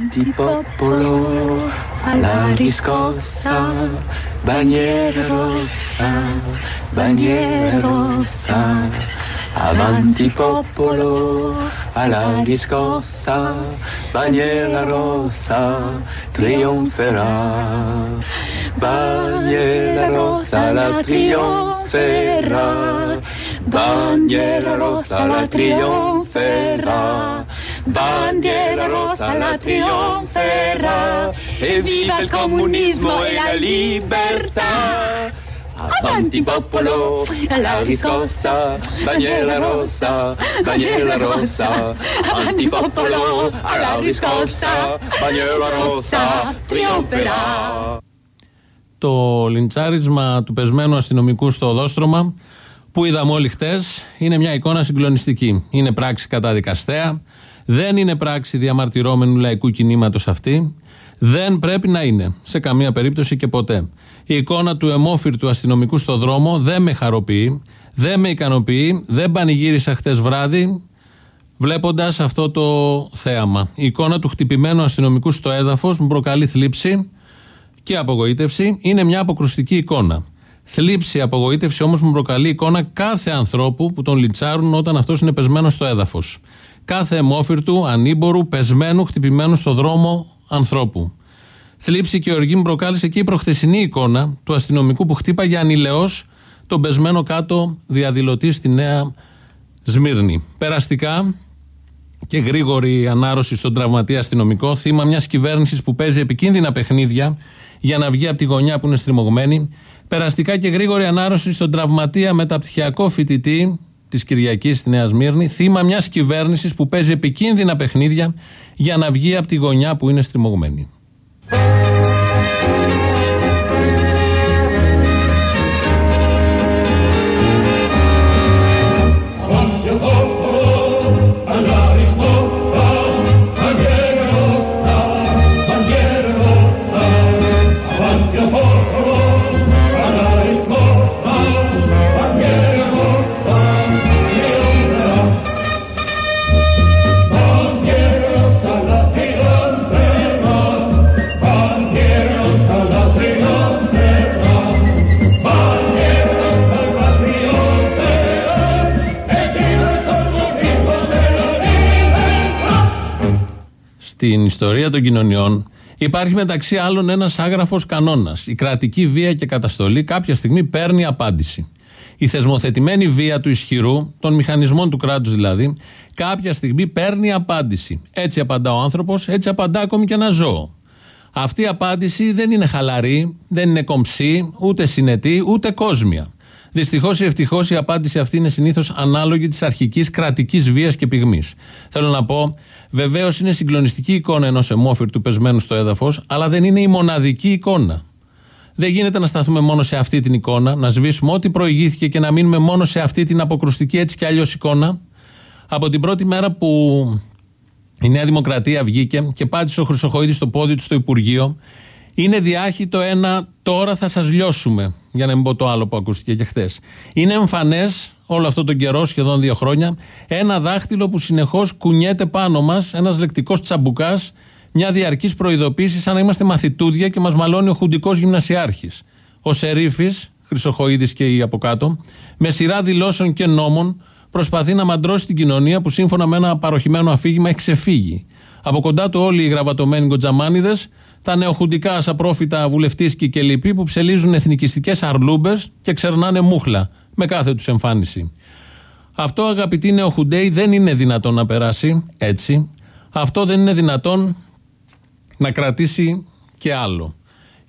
Avanti popolo, alla riscossa, bandiera rossa, bandiera rossa. Avanti popolo, alla riscossa, bandiera rossa, trionferà. Bandiera rossa, la trionferà. Bandiera rossa, la trionferà. Bandiera rossa, la trionferà. E viva il comunismo e la libertà. Avanti popolo, alla riscossa, bandiera rossa, bandiera rossa. Avanti popolo, alla riscossa, bandiera rossa, trionferà. Το λιντσάρισμα του πεσμένου αστυνομικού στο οδόστρωμα που είδαμε όλοι χτε είναι μια εικόνα συγκλονιστική. Είναι πράξη καταδικαστέα. Δεν είναι πράξη διαμαρτυρόμενου λαϊκού κινήματος αυτή. Δεν πρέπει να είναι. Σε καμία περίπτωση και ποτέ. Η εικόνα του αιμόφυρτου αστυνομικού στο δρόμο δεν με χαροποιεί. Δεν με ικανοποιεί. Δεν πανηγύρισα χτες βράδυ βλέποντας αυτό το θέαμα. Η εικόνα του χτυπημένου αστυνομικού στο έδαφος μου προκαλεί θλίψη και απογοήτευση. Είναι μια αποκρουστική εικόνα. Θλίψη, απογοήτευση όμως μου προκαλεί εικόνα κάθε ανθρώπου που τον λιτσάρουν όταν αυτός είναι πεσμένος στο έδαφος. Κάθε αιμόφυρτου, ανήμπορου, πεσμένου, χτυπημένου στο δρόμο ανθρώπου. Θλίψη και οργή μου προκάλεσε και η προχθεσινή εικόνα του αστυνομικού που χτύπαγε ανηλαιώς τον πεσμένο κάτω διαδηλωτή στη Νέα Σμύρνη. Περαστικά και γρήγορη ανάρρωση στον τραυματία αστυνομικό, θύμα μιας κυβέρνησης που παίζει επικίνδυνα παιχνίδια για να βγει από τη γωνιά που είναι στριμωγμένη. Περαστικά και γρήγορη ανάρρωση στον τραυματία μεταπτυχιακό φοιτητή της Κυριακής στη Νέα Σμύρνη, θύμα μιας κυβέρνησης που παίζει επικίνδυνα παιχνίδια για να βγει από τη γωνιά που είναι στριμωγμένη. Στην ιστορία των κοινωνιών υπάρχει μεταξύ άλλων ένας άγραφος κανόνας. Η κρατική βία και καταστολή κάποια στιγμή παίρνει απάντηση. Η θεσμοθετημένη βία του ισχυρού, των μηχανισμών του κράτους δηλαδή, κάποια στιγμή παίρνει απάντηση. Έτσι απαντά ο άνθρωπος, έτσι απαντά ακόμη και ένα ζώο. Αυτή η απάντηση δεν είναι χαλαρή, δεν είναι κομψή, ούτε συνετή, ούτε κόσμια. Δυστυχώς ή ευτυχώς η απάντηση αυτή είναι συνήθως ανάλογη της αρχικής κρατικής βίας και πυγμής. Θέλω να πω, βεβαίως είναι συγκλονιστική εικόνα ενός αιμόφυρτου πεσμένου στο έδαφος, αλλά δεν είναι η μοναδική εικόνα. Δεν γίνεται να σταθούμε μόνο σε αυτή την εικόνα, να σβήσουμε ό,τι προηγήθηκε και να μείνουμε μόνο σε αυτή την αποκρουστική έτσι κι αλλιώς εικόνα. Από την πρώτη μέρα που η Νέα Δημοκρατία βγήκε και πάτησε ο Χρυσοχοίδης στο πόδι του στο Υπουργείο, είναι διάχυτο ένα τώρα θα σας λιώσουμε. Για να μην πω το άλλο που ακούστηκε και χθες. Είναι εμφανές όλο αυτό τον καιρό, σχεδόν δύο χρόνια, ένα δάχτυλο που συνεχώς κουνιέται πάνω μας, ένας λεκτικός τσαμπουκάς, μια διαρκής προειδοποίηση, σαν να είμαστε μαθητούδια και μας μαλώνει ο χουντικός γυμνασιάρχης. Ο Σερίφης, Χρυσοχοίδης και οι από κάτω, με σειρά δηλώσεων και νόμων, προσπαθεί να μαντρώσει την κοινωνία που σύμφωνα με ένα παροχημένο αφήγημα έχει ξεφύγει. Από κοντά του όλοι οι γραβατωμένοι γκοτζαμάνιδε τα νεοχουντικά ασαπρόφητα βουλευτήσκοι και λοιποί που ψελίζουν εθνικιστικές αρλούμπες και ξερνάνε μούχλα με κάθε τους εμφάνιση. Αυτό αγαπητοί νεοχουντέοι δεν είναι δυνατόν να περάσει έτσι. Αυτό δεν είναι δυνατόν να κρατήσει και άλλο.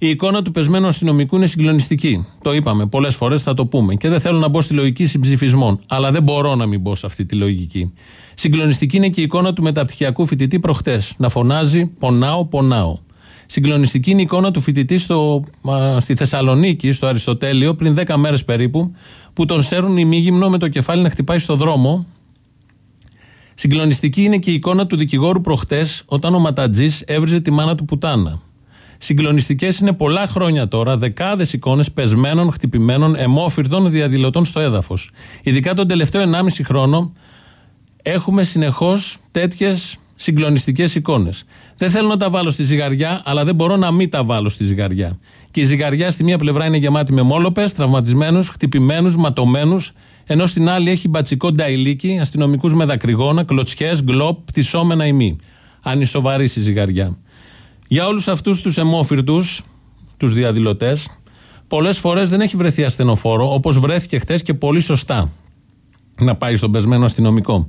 Η εικόνα του πεσμένου αστυνομικού είναι συγκλονιστική. Το είπαμε πολλές φορές, θα το πούμε. Και δεν θέλω να μπω στη λογική συμψηφισμών. Αλλά δεν μπορώ να μην μπω σε αυτή τη λογική. Συγκλονιστική είναι και η εικόνα του μεταπτυχιακού φοιτητή προχτές. Να φωνάζει Πονάω, πονάω. Συγκλονιστική είναι η εικόνα του φοιτητή στο, στη Θεσσαλονίκη, στο Αριστοτέλειο, πριν 10 μέρες περίπου, που τον σέρνουν ημίγυμνο με το κεφάλι να χτυπάει στο δρόμο. Συγκλονιστική είναι και η εικόνα του δικηγόρου προχτές, όταν ο Ματατζής έβριζε τη μάνα του πουτάνα. Συγκλονιστικές είναι πολλά χρόνια τώρα δεκάδες εικόνες πεσμένων, χτυπημένων, αιμόφυρτων διαδηλωτών στο έδαφος. Ειδικά τον τελευταίο 1,5 χρόνο έχουμε συνεχώς τέτοιες συγκλονιστικές εικόνες. Δεν θέλω να τα βάλω στη ζυγαριά, αλλά δεν μπορώ να μην τα βάλω στη ζυγαριά. Και η ζυγαριά στη μία πλευρά είναι γεμάτη με μόλοπες, τραυματισμένους, χτυπημένους, ματωμένους, ενώ στην άλλη έχει μπατσικό νταϊλίκι, αστυνομικούς με δακρυγόνα, κλωτσιές, γκλόπ, πτυσσόμενα ημί. Ανισοβαρή η ζυγαριά. Για όλους αυτούς τους αιμόφυρτου, τους διαδηλωτές, πολλές φορές δεν έχει βρεθεί ασθενοφόρο, όπως βρέθηκε χθες και πολύ σωστά να πάει στον πεσμένο αστυνομικό.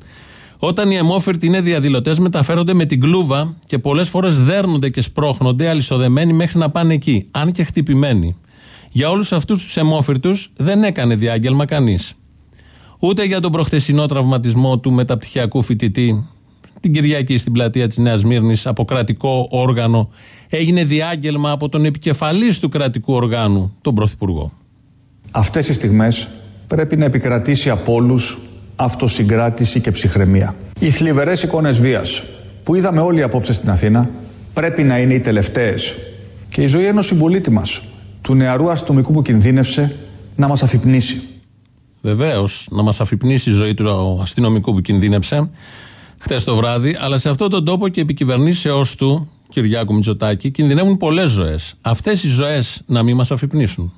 Όταν οι αιμόφυρτοι είναι διαδηλωτές, μεταφέρονται με την κλούβα και πολλές φορές δέρνονται και σπρώχνονται αλυσοδεμένοι μέχρι να πάνε εκεί, αν και χτυπημένοι. Για όλους αυτούς τους αιμόφυρτους δεν έκανε διάγγελμα κανείς. Ούτε για τον προχθεσινό τραυματισμό του μεταπτυχιακού φοιτητή την Κυριακή στην πλατεία της Νέας Μύρνης από κρατικό όργανο έγινε διάγγελμα από τον επικεφαλής του κρατικού οργάνου, τον Πρωθυπουργό. Αυτές οι στιγμές πρέπει να επικρατήσει από όλους αυτοσυγκράτηση και ψυχραιμία. Οι θλιβερές εικόνες βίας που είδαμε όλοι απόψε στην Αθήνα πρέπει να είναι οι τελευταίες. Και η ζωή ενός συμπολίτη μας, του νεαρού αστυνομικού που κινδύνευσε, να μας αφυπνήσει. Βεβαίως, να μας αφυπνήσει η ζωή του αστυνομικού που κινδύνεψε χθες το βράδυ, αλλά σε αυτόν τον τόπο και επικυβερνήσεώς του, Κυριάκου Μητσοτάκη, κινδυνεύουν πολλές ζωές. Αυτές οι ζωές να μην μας αφυπνήσουν.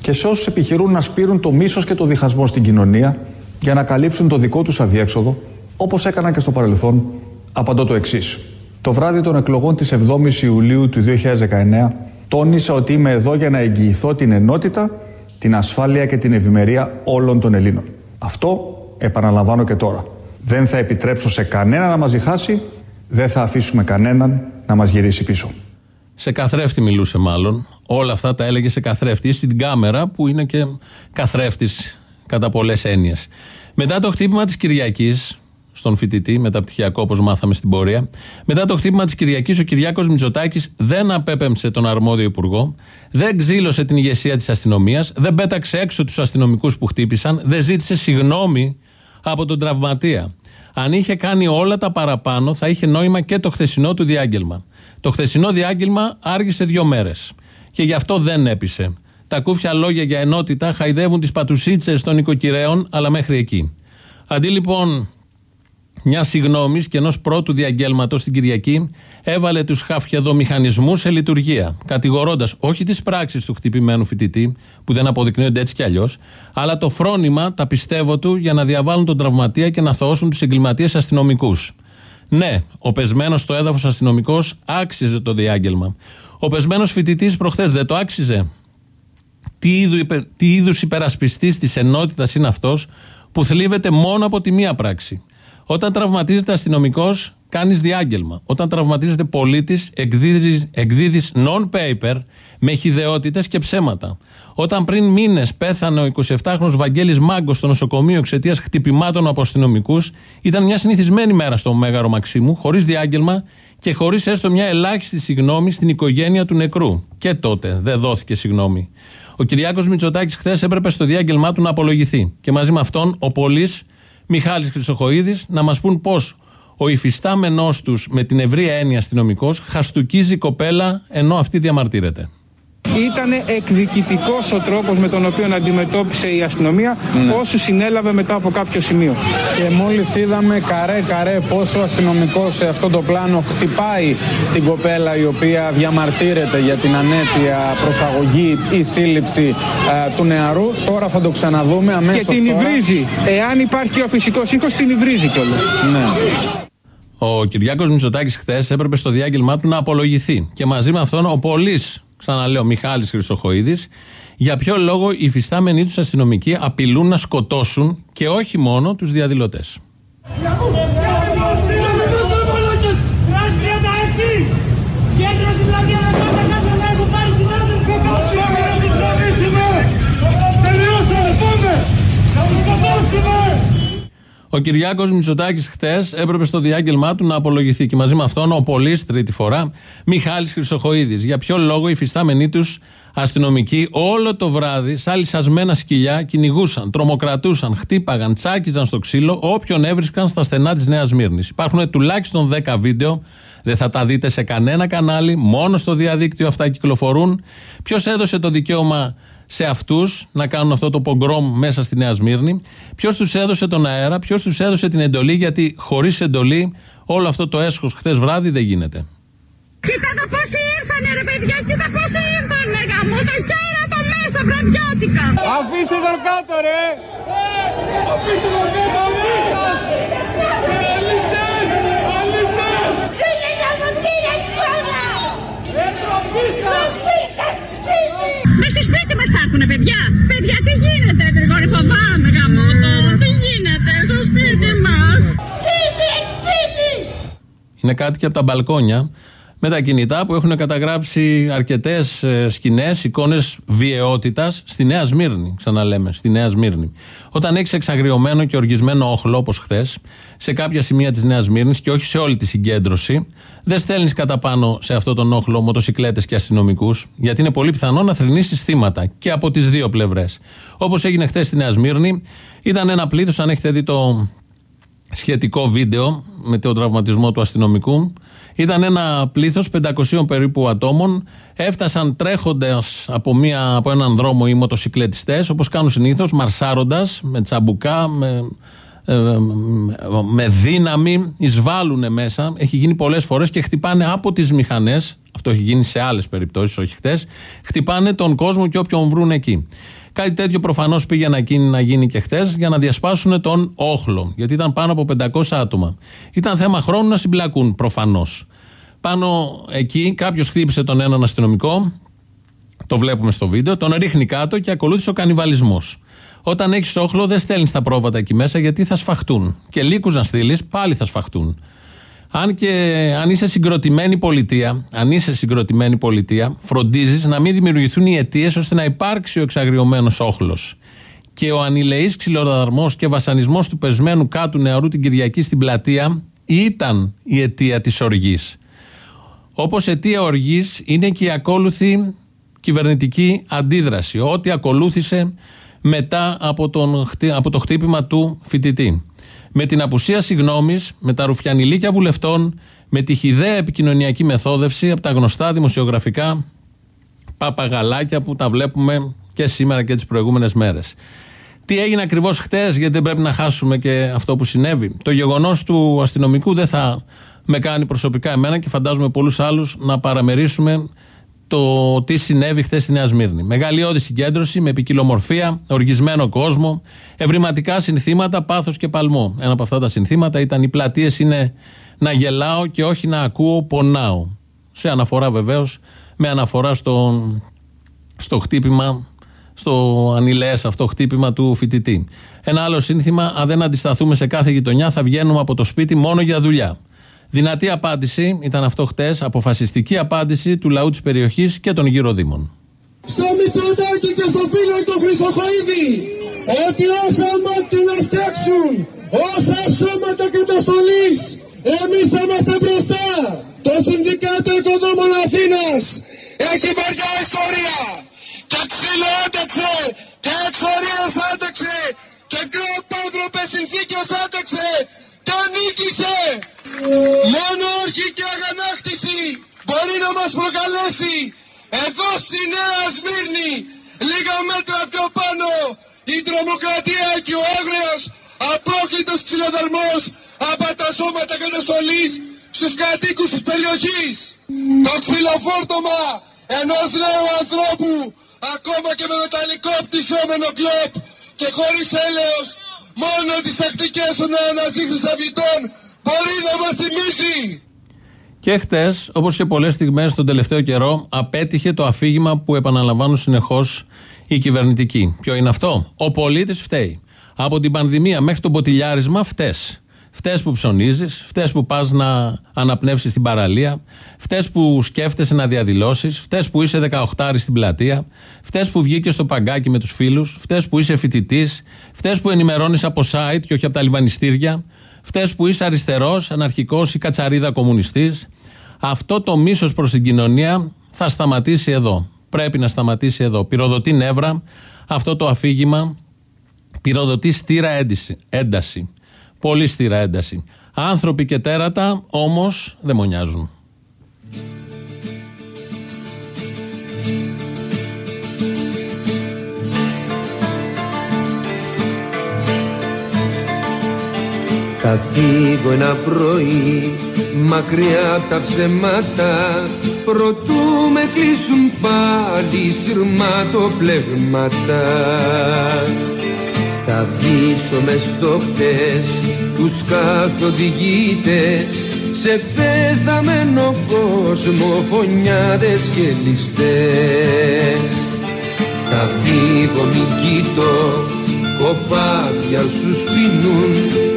Και σε όσους επιχειρούν να σπείρουν το μίσος και το διχασμό στην κοινωνία για να καλύψουν το δικό τους αδιέξοδο, όπως έκανα και στο παρελθόν, απαντώ το εξής. Το βράδυ των εκλογών της 7η Ιουλίου του 2019, τόνισα ότι είμαι εδώ για να εγγυηθώ την ενότητα, την ασφάλεια και την ευημερία όλων των Ελλήνων. Αυτό επαναλαμβάνω και τώρα. Δεν θα επιτρέψω σε κανένα να μας διχάσει, δεν θα αφήσουμε κανέναν να μας γυρίσει πίσω. Σε καθρέφτη μιλούσε μάλλον. Όλα αυτά τα έλεγε σε καθρέφτη. Στην κάμερα που είναι και καθρέφτης κατά πολλές έννοιες. Μετά το χτύπημα της Κυριακής, στον φοιτητή, μεταπτυχιακό όπως μάθαμε στην πορεία, μετά το χτύπημα της Κυριακής, ο Κυριάκος Μητσοτάκης δεν απέπεμψε τον αρμόδιο υπουργό, δεν ξύλωσε την ηγεσία της αστυνομίας, δεν πέταξε έξω τους αστυνομικούς που χτύπησαν, δεν ζήτησε συγγνώμη από τον τραυματία. Αν είχε κάνει όλα τα παραπάνω, θα είχε νόημα και το χθεσινό του διάγγελμα. Το χθεσινό διάγγελμα άργησε δύο μέρες. Και γι' αυτό δεν έπεισε. Τα κούφια λόγια για ενότητα χαϊδεύουν τις πατουσίτσες των οικοκυρέων, αλλά μέχρι εκεί. Αντί λοιπόν μια συγγνώμη και ενός πρώτου διαγγέλματος την Κυριακή, έβαλε τους χαφιαδομηχανισμούς σε λειτουργία, κατηγορώντας όχι τις πράξεις του χτυπημένου φοιτητή, που δεν αποδεικνύονται έτσι κι αλλιώς, αλλά το φρόνημα, τα πιστεύω του, για να διαβάλουν τον τραυματία και να θωώσουν τους εγκληματίες αστυνομικούς. Ναι, ο πεσμένος στο έδαφος αστυνομικός άξιζε το διάγγελμα. Ο πεσμένος φοιτητής προχθές δεν το άξιζε. Τι, είδου, τι είδους υπερασπιστής της ενότητας είναι αυτός που θλίβεται μόνο από τη μία πράξη. Όταν τραυματίζεται αστυνομικός, κάνεις διάγγελμα. Όταν τραυματίζεται πολίτης, εκδίδει non-paper με χιδεότητες και ψέματα. Όταν πριν μήνες πέθανε ο 27χρονο Βαγγέλης Μάγκος στο νοσοκομείο εξαιτίας χτυπημάτων από αστυνομικούς, ήταν μια συνηθισμένη μέρα στο Μέγαρο Μαξίμου, χωρίς διάγγελμα και χωρίς έστω μια ελάχιστη συγνώμη στην οικογένεια του νεκρού. Και τότε δεν δόθηκε συγνώμη. Ο Κυριάκος Μητσοτάκης χθες έπρεπε στο διάγγελμά του να απολογηθεί. Και μαζί με αυτόν ο Πολή Μιχάλης Χρυσοχοίδης να μας πούν πώς ο υφιστάμενός τους με την ευρία έννοια αστυνομικός χαστούκίζει κοπέλα ενώ αυτή διαμαρτύρεται. Ήταν εκδικητικός ο τρόπος με τον οποίο αντιμετώπισε η αστυνομία ναι. όσους συνέλαβε μετά από κάποιο σημείο. Και μόλις είδαμε καρέ-καρέ πόσο ο αστυνομικός σε αυτό το πλάνο χτυπάει την κοπέλα η οποία διαμαρτύρεται για την ανέτεια προσαγωγή ή σύλληψη του νεαρού. Τώρα θα το ξαναδούμε αμέσως. Και την υβρίζει. Εάν υπάρχει ο φυσικός ήχο, την υβρίζει κιόλας. Ναι. Ο Κυριάκος Μητσοτάκης χθες έπρεπε στο διάγγελμά του να απολογηθεί. Και μαζί με αυτόν ο Πολύς ξαναλέω Μιχάλης Χρυσοχοίδης, για ποιο λόγο οι φυστάμενοι τους αστυνομικοί απειλούν να σκοτώσουν και όχι μόνο τους διαδηλωτές. Ο Κυριάκος Μητσοτάκης χθε έπρεπε στο διάγγελμά του να απολογηθεί και μαζί με αυτόν ο Πολύς τρίτη φορά Μιχάλης Χρυσοχοίδης. Για ποιο λόγο οι φυστάμενοι τους αστυνομικοί όλο το βράδυ, σαν λυσασμένα σκυλιά, κυνηγούσαν, τρομοκρατούσαν, χτύπαγαν, τσάκιζαν στο ξύλο όποιον έβρισκαν στα στενά της Νέας Μύρνη. Υπάρχουν τουλάχιστον 10 βίντεο, δεν θα τα δείτε σε κανένα κανάλι, μόνο στο διαδίκτυο αυτά κυκλοφορούν. Ποιος έδωσε το δικαίωμα σε αυτούς να κάνουν αυτό το πογκρόμ μέσα στη Νέα Σμύρνη, ποιος τους έδωσε τον αέρα, ποιος τους έδωσε την εντολή, γιατί χωρίς εντολή όλο αυτό το έσχος χθες βράδυ δεν γίνεται. Κοίτα το πόσοι ήρθανε ρε παιδιά, κοίτα πόσοι ήρθανε γαμώ το κέρατο μέσα βραδιάτικα. Αφήστε τον κάτω ρε! Αφήστε τον κάτω μέσα! Αλήτες! Αλήτες! Φύγε για το κύριε κόλλα. Εντροπή σας! Ντροπή σας ξύλι. Μες στη σπίτι μας θα έρθουνε παιδιά. Παιδιά τι γίνεται Γρηγόρη φοβάμαι γαμώ το. Τι γίνεται στο σπίτι μας; Ξύλι, ξύλι. Είναι κάτι και από τα μπαλκόνια με τα κινητά που έχουν καταγράψει αρκετές σκηνές, εικόνες βιαιότητας στη Νέα Σμύρνη. Ξαναλέμε, στη Νέα Σμύρνη. Όταν έχεις εξαγριωμένο και οργισμένο όχλο, όπως χθες, σε κάποια σημεία της Νέας Σμύρνης και όχι σε όλη τη συγκέντρωση, δεν στέλνεις κατά πάνω σε αυτό τον όχλο μοτοσυκλέτες και αστυνομικούς, γιατί είναι πολύ πιθανό να θρυνήσεις θύματα και από τις δύο πλευρές. Όπως έγινε χθες στη Νέα Σμύρνη, ήταν ένα πλήθος, αν έχετε δει το σχετικό βίντεο με τον τραυματισμό του αστυνομικού. Ήταν ένα πλήθος 500 περίπου ατόμων. Έφτασαν τρέχοντας από, από έναν δρόμο οι μοτοσυκλετιστές, όπως κάνουν συνήθως, μαρσάροντας με τσαμπουκά, με, ε, με δύναμη, εισβάλλουν μέσα. Έχει γίνει πολλές φορές και χτυπάνε από τις μηχανές. Αυτό έχει γίνει σε άλλες περιπτώσεις, όχι χτες. Χτυπάνε τον κόσμο και όποιον βρουν εκεί. Κάτι τέτοιο προφανώς πήγε να γίνει, να γίνει και χθε για να διασπάσουν τον όχλο. Γιατί ήταν πάνω από 500 άτομα. Ήταν θέμα χρόνου να συμπλακούν προφανώς. Πάνω εκεί κάποιος χτύπησε τον έναν αστυνομικό. Το βλέπουμε στο βίντεο. Τον ρίχνει κάτω και ακολούθησε ο κανιβαλισμός. Όταν έχεις όχλο, δεν στέλνεις τα πρόβατα εκεί μέσα γιατί θα σφαχτούν. Και λύκους να στείλεις, πάλι θα σφαχτούν. Αν και αν είσαι συγκροτημένη πολιτεία, αν είσαι συγκροτημένη πολιτεία, φροντίζεις να μην δημιουργηθούν οι αιτίες ώστε να υπάρξει ο εξαγριωμένος όχλος. Και ο ανηλεής ξυλοδαρμός και βασανισμός του πεσμένου κάτου νεαρού την Κυριακή στην πλατεία ήταν η αιτία της οργής. Όπως αιτία οργής είναι και η ακόλουθη κυβερνητική αντίδραση. Ό,τι ακολούθησε μετά από, τον, από το χτύπημα του φοιτητή με την απουσία συγγνώμη, με τα ρουφιανιλίκια βουλευτών, με τη χιδαία επικοινωνιακή μεθόδευση από τα γνωστά δημοσιογραφικά παπαγαλάκια που τα βλέπουμε και σήμερα και τις προηγούμενες μέρες. Τι έγινε ακριβώς χτες, γιατί δεν πρέπει να χάσουμε και αυτό που συνέβη. Το γεγονός του αστυνομικού δεν θα με κάνει προσωπικά εμένα και φαντάζομαι πολλούς άλλους να παραμερίσουμε το τι συνέβη χθες στη Νέα Σμύρνη. Μεγαλειώδη συγκέντρωση με ποικιλομορφία, οργισμένο κόσμο, ευρηματικά συνθήματα, πάθος και παλμό. Ένα από αυτά τα συνθήματα ήταν οι πλατείες είναι να γελάω και όχι να ακούω, πονάω. Σε αναφορά βεβαίως, με αναφορά στο, στο χτύπημα, στο ανηλαίες αυτό χτύπημα του φοιτητή. Ένα άλλο σύνθημα, αν δεν αντισταθούμε σε κάθε γειτονιά, θα βγαίνουμε από το σπίτι μόνο για δουλειά. Δυνατή απάντηση ήταν αυτό χτες, αποφασιστική απάντηση του λαού της περιοχής και των γύρω Δήμων. Στο Μητσοτάκι και στο φίλο του Χρυσοχοίδη ότι όσα μάτια να φτιάξουν, όσα σώματα καταστολής, εμείς θα είμαστε μπροστά. Το Συνδικάτο Οικοδόμων Αθήνας έχει βαριά ιστορία και ξύλο άντεξε και εξορίες άντεξε και πιο πάνθρωπες συνθήκες άντεξε και νίκησε. Μόνο όχι και αγανάκτηση μπορεί να μας προκαλέσει εδώ στη Νέα Σμύρνη λίγα μέτρα πιο πάνω η τρομοκρατία και ο άγριος απόκλητος ξυλοδαρμός από τα σώματα καταστολής στους κατοίκους της περιοχής. Το ξυλοφόρτωμα ενός νέου ανθρώπου ακόμα και με μεταλλικό πτυσσόμενο κλόπ και χωρίς έλεος μόνο τις τακτικές των αναζήτησης μπορεί να μας θυμίσει. Και χτες, όπως και πολλές στιγμές τον τελευταίο καιρό, απέτυχε το αφήγημα που επαναλαμβάνουν συνεχώς οι κυβερνητικοί. Ποιο είναι αυτό; Ο πολίτης φταίει. Από την πανδημία μέχρι το ποτηλιάρισμα φταίει. Φταίει που ψωνίζεις, φταίει που πας να αναπνεύσεις στην παραλία, φταίει που σκέφτεσαι να διαδηλώσεις, φταίει που είσαι 18 στην πλατεία, φταίει που βγήκες στο παγκάκι με τους φίλους, φταίει που είσαι φοιτητής, φταίει που ενημερώνεις από site και όχι από τα λιβανιστήρια, φταίει που είσαι αριστερός, αναρχικός ή κατσαρίδα κομμουνιστής. Αυτό το μίσος προς την κοινωνία θα σταματήσει εδώ. Πρέπει να σταματήσει εδώ. Πυροδοτεί νεύρα αυτό το αφήγημα. Πυροδοτεί στήρα ένταση. Ένταση. Πολύ στήρα ένταση. Άνθρωποι και τέρατα όμως δεν μονιάζουν. Θα φύγω ένα πρωί μακριά από τα ψεμάτα Προτού με κλείσουν πάλι σειρματοπλεγμάτα Θα βήσω με στο χτες τους καθοδηγήτες Σε πέθαμενο κόσμο φωνιάδες και ληστές. Θα φύγω μη κοιτώ κοπάδια σου σπινούν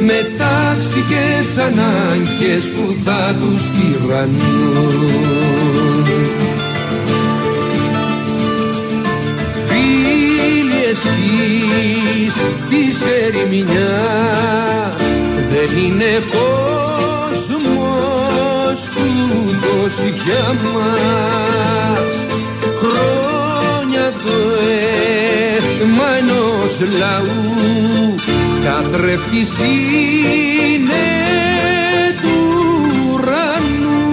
με τάξικες ανάγκες που θα τους τυραννούν. Φίλοι εσείς της ερημινιάς δεν είναι κόσμος τούτος για μας. Χρόνια το αίμα ενός λαού. Καθρέφτης είναι του ουρανού.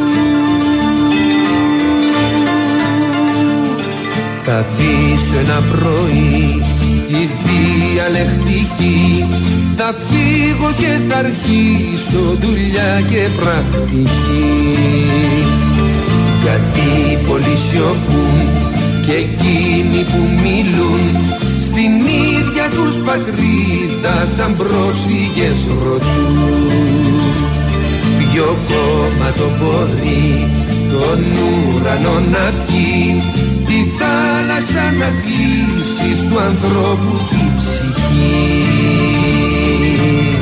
Θα αφήσω ένα πρωί τη διαλεκτική. Θα φύγω και θα αρχίσω δουλειά και πρακτική. Γιατί πολλοί σιωπούν και εκείνοι που μιλούν στην ίδια τους πατρίδα σαν πρόσφυγες ρωτούν. Ποιο κόμμα το μπορεί τον ουρανό να πιει τη θάλασσα να κλείσεις του ανθρώπου τη ψυχή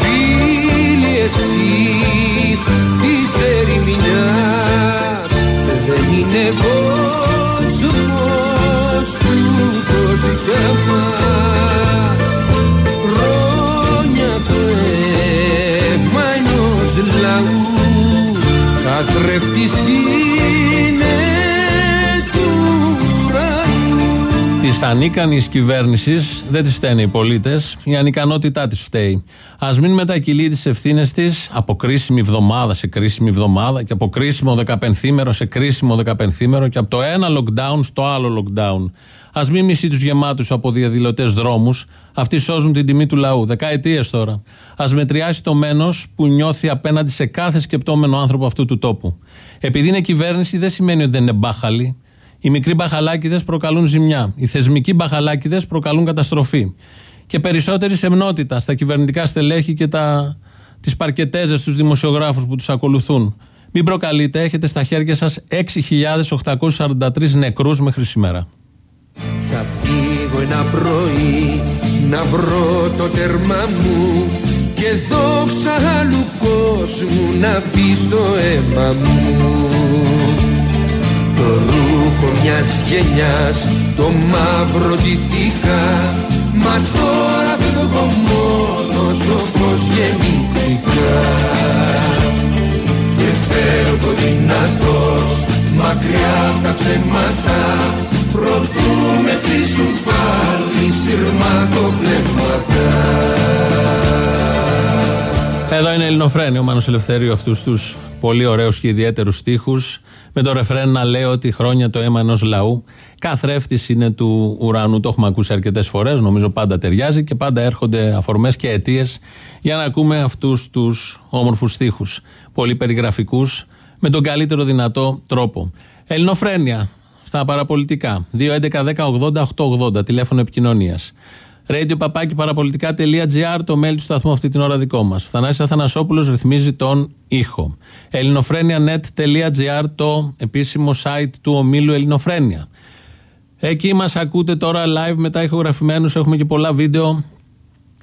Φίλοι εσείς της ερημινιάς δεν είναι κόσμος τούτος για μας ανίκανη κυβέρνησης δεν τη φταίνε οι πολίτες, η ανικανότητά της φταίει. Α μην μετακυλεί τις ευθύνες της από κρίσιμη εβδομάδα σε κρίσιμη εβδομάδα και από κρίσιμο δεκαπενθήμερο σε κρίσιμο δεκαπενθήμερο και από το ένα lockdown στο άλλο lockdown. Α μην μισεί τους γεμάτους από διαδηλωτές δρόμους. Αυτοί σώζουν την τιμή του λαού. Δεκαετίες τώρα. Α μετριάσει το μένος που νιώθει απέναντι σε κάθε σκεπτόμενο άνθρωπο αυτού του τόπου. Επειδή είναι κυβέρνηση δεν σημαίνει ότι δεν είναι μπάχαλοι. Οι μικροί μπαχαλάκιδε προκαλούν ζημιά. Οι θεσμικοί μπαχαλάκιδε προκαλούν καταστροφή. Και περισσότερη σεμνότητα στα κυβερνητικά στελέχη και τα, τις παρκετέζες στους δημοσιογράφους που τους ακολουθούν. Μην προκαλείτε, έχετε στα χέρια σας 6.843 νεκρούς μέχρι σήμερα. Θα φύγω ένα πρωί να βρω το τέρμα μου και δόξα άλλου κόσμου να μπει στο αίμα μου το ρούχο μιας γενιάς το μαύρο δυτικά. Μα τώρα φεύγω μόνος όπως γεννήθηκα. Και φεύγω δυνατός μακριά από τα ψέματα. Προτού με κλείσουν πάλι σειρματοπλεύματα Εδώ είναι Ελληνοφρένη, ο Μάνος Ελευθερίου αυτούς τους πολύ ωραίους και ιδιαίτερους στίχους. Με το ρεφρέν να λέει ότι χρόνια το αίμα ενός λαού. Καθρέφτης είναι του ουρανού, το έχουμε ακούσει αρκετές φορές νομίζω πάντα ταιριάζει και πάντα έρχονται αφορμές και αιτίες για να ακούμε αυτούς τους όμορφους στίχους. Πολύ περιγραφικούς με τον καλύτερο δυνατό τρόπο. Ελληνοφρένια στα παραπολιτικά. 2.11.10.80.880 τηλέφωνο επικοινωνίας Radio παπάκι παραπολιτικά.gr το mail του σταθμού αυτή την ώρα δικό μας. Θανάσης Αθανασόπουλος ρυθμίζει τον ήχο. ελληνοφρένια.net.gr το επίσημο site του ομίλου Ελληνοφρένια. Εκεί μας ακούτε τώρα live μετά ηχογραφημένους. Έχουμε και πολλά βίντεο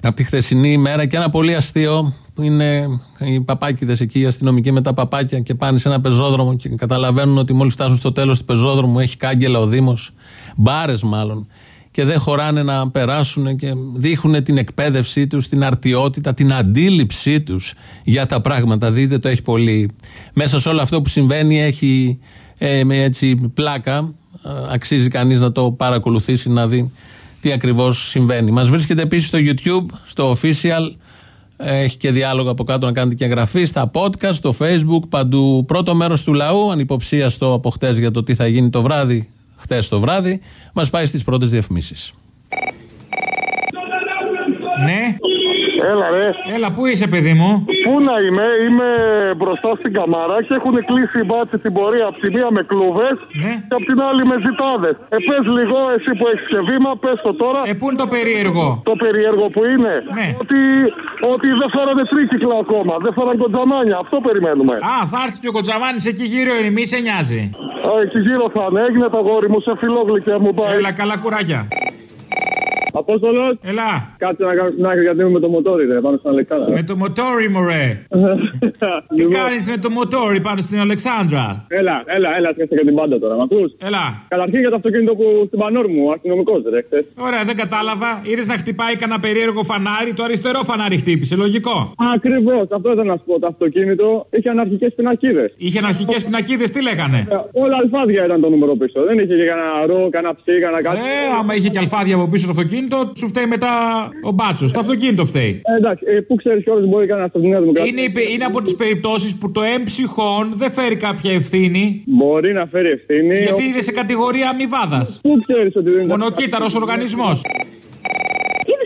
από τη χθεσινή ημέρα και ένα πολύ αστείο που είναι οι παπάκιδες εκεί, οι αστυνομικοί με τα παπάκια και πάνε σε ένα πεζόδρομο και καταλαβαίνουν ότι μόλις φτάσουν στο τέλος του πεζόδρομου έχει κάγκελα ο Δήμος, μπάρες μάλλον, και δεν χωράνε να περάσουν και δείχνουν την εκπαίδευσή τους, την αρτιότητα, την αντίληψή τους για τα πράγματα. Δείτε το έχει πολύ. Μέσα σε όλο αυτό που συμβαίνει έχει ε, με έτσι πλάκα. Ε, αξίζει κανείς να το παρακολουθήσει να δει τι ακριβώς συμβαίνει. Μας βρίσκεται επίσης στο YouTube, στο official. Έχει και διάλογο από κάτω να κάνετε και εγγραφή στα podcast, στο facebook, παντού. Πρώτο μέρος του λαού, ανυποψίαστο από χτες για το τι θα γίνει το βράδυ, χτε το βράδυ, μας πάει στις πρώτες διαφημίσεις. Ναι. Έλα ρε. Έλα, πού είσαι, παιδί μου; Πού να είμαι, είμαι μπροστά στην καμάρα και έχουν κλείσει οι μπάτσι την πορεία από τη μία με κλούβε Ναι. και από την άλλη με ζητάδες. Ε, πες λίγο, εσύ που έχεις και βήμα, πες το τώρα. Ε, πού είναι το περίεργο; Το περίεργο που είναι. Ναι. Ότι, ότι δεν φέρανε τρίκυκλα ακόμα. Δεν φέρανε κοντζαμάνια. Αυτό περιμένουμε. Α, θα έρθει και ο Κοτζαμάνη εκεί γύρω, είναι, μη σε νοιάζει. Α, εκεί γύρω θα είναι. Έγινε το γόρι μου σε φιλόγλυκε μου πάει. Έλα, καλά κουράγια. Απόστολος. Έλα. Κάτσε να κάνω στην άκρη γιατί είμαι με το μοτόρι, ρε, πάνω στην Αλεξάνδρα. Με το μοτόρι, μωρέ. Τι κάνεις με το μοτόρι πάνω στην Αλεξάνδρα; Έλα, έλα, έλα, σκέφτε και την πάντα τώρα, μ' ακούς; Έλα. Καταρχήν για το αυτοκίνητο που στην Πανόρ μου, αστυνομικός ρε, χθες. Ωραία, δεν κατάλαβα. Είδες να χτυπάει κανένα περίεργο φανάρι. Το αριστερό φανάρι χτύπησε. Λογικό. Ακριβώς, αυτό ήθελα να σου πω. Το αυτοκίνητο είχε αναρχικές πινακίδες. Είχε αρχικέ πινακίδες, τι λέγανε; Όλα αλφάδια ήταν το νούμερο πίσω. Δεν είχε και κανένα ρο, κανένα ψή, κανένα κάτι. Ε, άμα είχε και αλφάδια από πίσω το αυτοκίνητο, σου φταίει μετά ο μπάτσος. Το αυτοκίνητο φταίει. Ε, εντάξει, ε, πού ξέρεις κιόλα μπορεί κανένα από τη Νέα Δημοκρατία. Είναι, η- είναι από τις περιπτώσεις που το έμψυχον δεν φέρει κάποια ευθύνη. Μπορεί να φέρει ευθύνη. Γιατί είναι σε κατηγορία αμοιβάδας. Πού ξέρεις ότι δεν είναι. Μονοκύτταρος οργανισμός.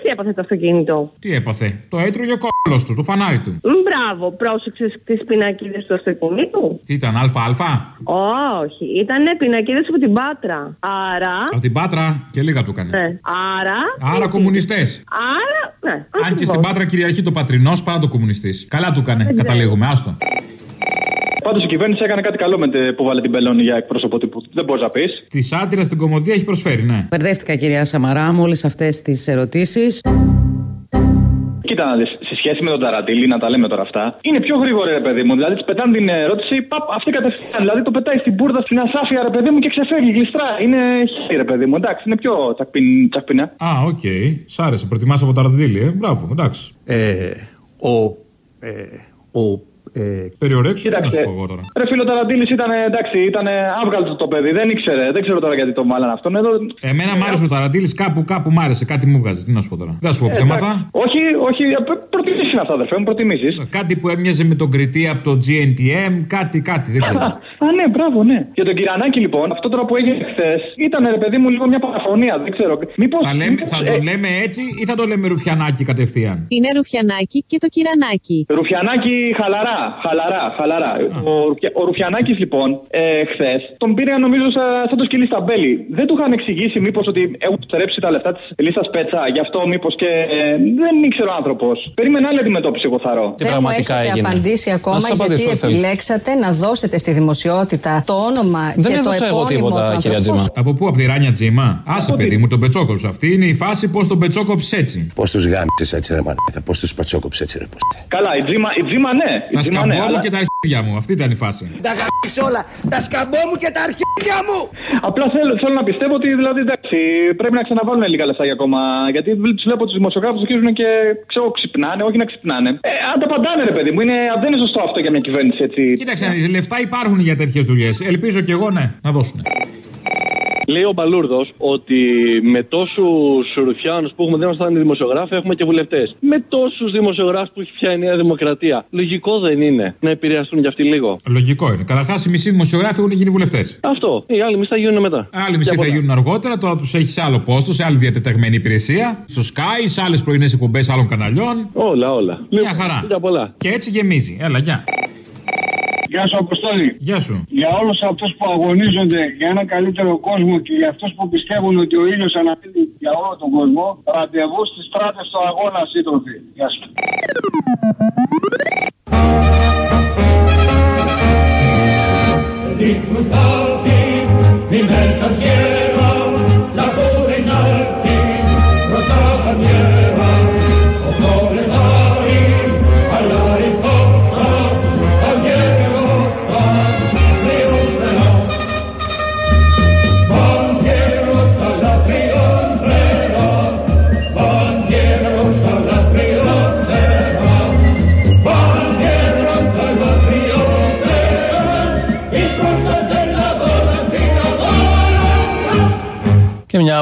Είδε τι έπαθε το αυτοκίνητο; Τι έπαθε; Το έτρωγε ο κόλλο του, το φανάρι του. Μ, Μπράβο, πρόσεξες τις πινακίδες του αυτοκινήτου. Τι ήταν, ΑΑ. Όχι, ήταν πινακίδες από την Πάτρα. Άρα; Από την Πάτρα και λίγα του έκανε. Ναι. Άρα; Άρα κομμουνιστές. Άρα. Ναι, Αν και ακριβώς. στην Πάτρα κυριαρχεί το πατρινός παρά το κομμουνιστής. Καλά του έκανε, καταλήγουμε, άστο. Πάντως η κυβέρνηση έκανε κάτι καλό με τε- που βάλε την Πελώνη για εκπρόσωπο τύπου. Δεν μπορείς να πεις. Τη άτυρα στην κομμωδία έχει προσφέρει, ναι. Μπερδεύτηκα κυρία Σαμαρά με όλες αυτές τις ερωτήσεις. Κοίτα να δεις, σε σχέση με τον Ταραντήλη, να τα λέμε τώρα αυτά, είναι πιο γρήγορο ρε παιδί μου. Δηλαδή τη πετάνε την ερώτηση, παπ, αυτή κατευθείαν. Δηλαδή το πετάει στην μπουρδα, στην ασάφεια ρε παιδί μου και ξεφεύγει, γλιστρά. Είναι χέρι ρε παιδί μου, εντάξει, είναι πιο τσαχπίν, τσαχπινιά. Α, οκ. Σ' άρεσε, προτιμάς από Ταραντήλη, ε; Μπράβο, εντάξει. Ε, ο. Ε, ο. Ε, Περί ορέξεως, τι να σου Κοίταξε. πω εγώ τώρα. Ρε φίλο Ταραντήλη ήταν εντάξει, ήταν άβγαλτο το παιδί, δεν ήξερε, δεν ξέρω τώρα γιατί το μάλλον αυτόν. Εδώ... Εμένα μ' άρεσε ο Ταραντήλη, κάπου κάπου μ' άρεσε, κάτι μου βγάζει. Τι να σου πω τώρα. Δεν θα σου πω Ε, ψέματα. εντάξει. Όχι, όχι, προτιμήσεις είναι αυτά, αδερφέ μου, προτιμήσεις. Κάτι που έμοιαζε με τον κριτή από το GNTM, κάτι, κάτι, δεν ξέρω. Α, ναι, μπράβο, ναι. Για τον Κυρανάκη, λοιπόν, αυτό τώρα που έγινε χθες ήταν, ρε παιδί μου, λίγο μια παραφωνία. Δεν ξέρω. Μήπως, Θα, λέμε, μήπως, θα ε, το λέμε έτσι ή θα το λέμε Ρουφιανάκι κατευθείαν; Είναι Ρουφιανάκι και το Κυρανάκι. Ρουφιανάκη, χαλαρά, χαλαρά, χαλαρά. Ο, Ρουφια- ο Ρουφιανάκης, λοιπόν, ε, χθες τον πήρε, νομίζω, σαν, σαν το σκυλί στα μπέλη. Δεν του είχαν εξηγήσει, μήπως ότι έχουν στερέψει τα λεφτά της λίστα Πέτσα, γι' αυτό μήπως και ε, δεν ήξερε ο άνθρωπος. Περίμενε άλλη αντιμετώπιση, εγώ θα ρω. Δεν μου έχετε απαντήσει ακόμα σας γιατί απαντήσω, θέλετε. επιλέξατε να δώσετε στη δημοσιότητα το όνομα Δεν και το έδωσα εγώ επώνυμο τίποτα, του κυρία ανθρώπου. Από πού, από τη Ράνια Τζίμα; Άσε, Από παιδί τη- μου, τον πετσόκοψε. Αυτή είναι η φάση πώς τον πετσόκοψες έτσι. Πώς τους γάμισες έτσι, ρε μαλάκα. Πώς τους πατσόκοψε έτσι, ρε ποστέ. Καλά, η τζίμα, η τζίμα ναι. Η Τα τζίμα, σκαμπό ναι, μου αλλά- και τα αρχίδια μου. Αυτή ήταν η φάση. Τα γάμισε όλα. Τα σκαμπό μου και τα αρχίδια μου. Απλά θέλω, θέλω να πιστεύω ότι δηλαδή εντάξει, πρέπει να ξαναβάλουν λίγα λεφτάκια ακόμα. Γιατί τους βλέπω τους δημοσιογράφους αρχίζουν και ξέρω, ξυπνάνε, όχι να ξυπνάνε. Ε, αν τα παντάνε, ρε παιδί μου, είναι, δεν είναι σωστό αυτό για μια κυβέρνηση έτσι. Κοίταξε, να δεις, λεφτά υπάρχουν για τέτοιες δουλειές. Ελπίζω κι εγώ ναι, να δώσουν. Λέει ο Μπαλούρδος ότι με τόσους ρουφιάνους που έχουμε, δεν μα φτάνουν οι δημοσιογράφοι, έχουμε και βουλευτές. Με τόσους δημοσιογράφους που έχει πια η Νέα Δημοκρατία. Λογικό δεν είναι να επηρεαστούν κι αυτοί λίγο. Λογικό είναι. Καταρχάς, οι μισοί δημοσιογράφοι έχουν γίνει βουλευτές. Αυτό. Οι άλλοι μισοί θα γίνουν μετά. Άλλοι μισοί θα γίνουν αργότερα, τώρα τους έχεις σε άλλο πόστο, σε άλλη διατεταγμένη υπηρεσία. Στο Sky, σε άλλες πρωινές εκπομπές άλλων καναλιών. Όλα, όλα. Μια χαρά. Φιλιά πολλά. Και έτσι γεμίζει. Έλα, γεια. Γεια σου, Αποστόλη. Γεια σου. Για όλους αυτούς που αγωνίζονται για ένα καλύτερο κόσμο και για αυτούς που πιστεύουν ότι ο ήλιος αναπτύσσει για όλο τον κόσμο, ραντεβού στις στράτες στο αγώνα, σύντροφοι. Γεια σου. Disfrutarti mi bel cartiera, lavora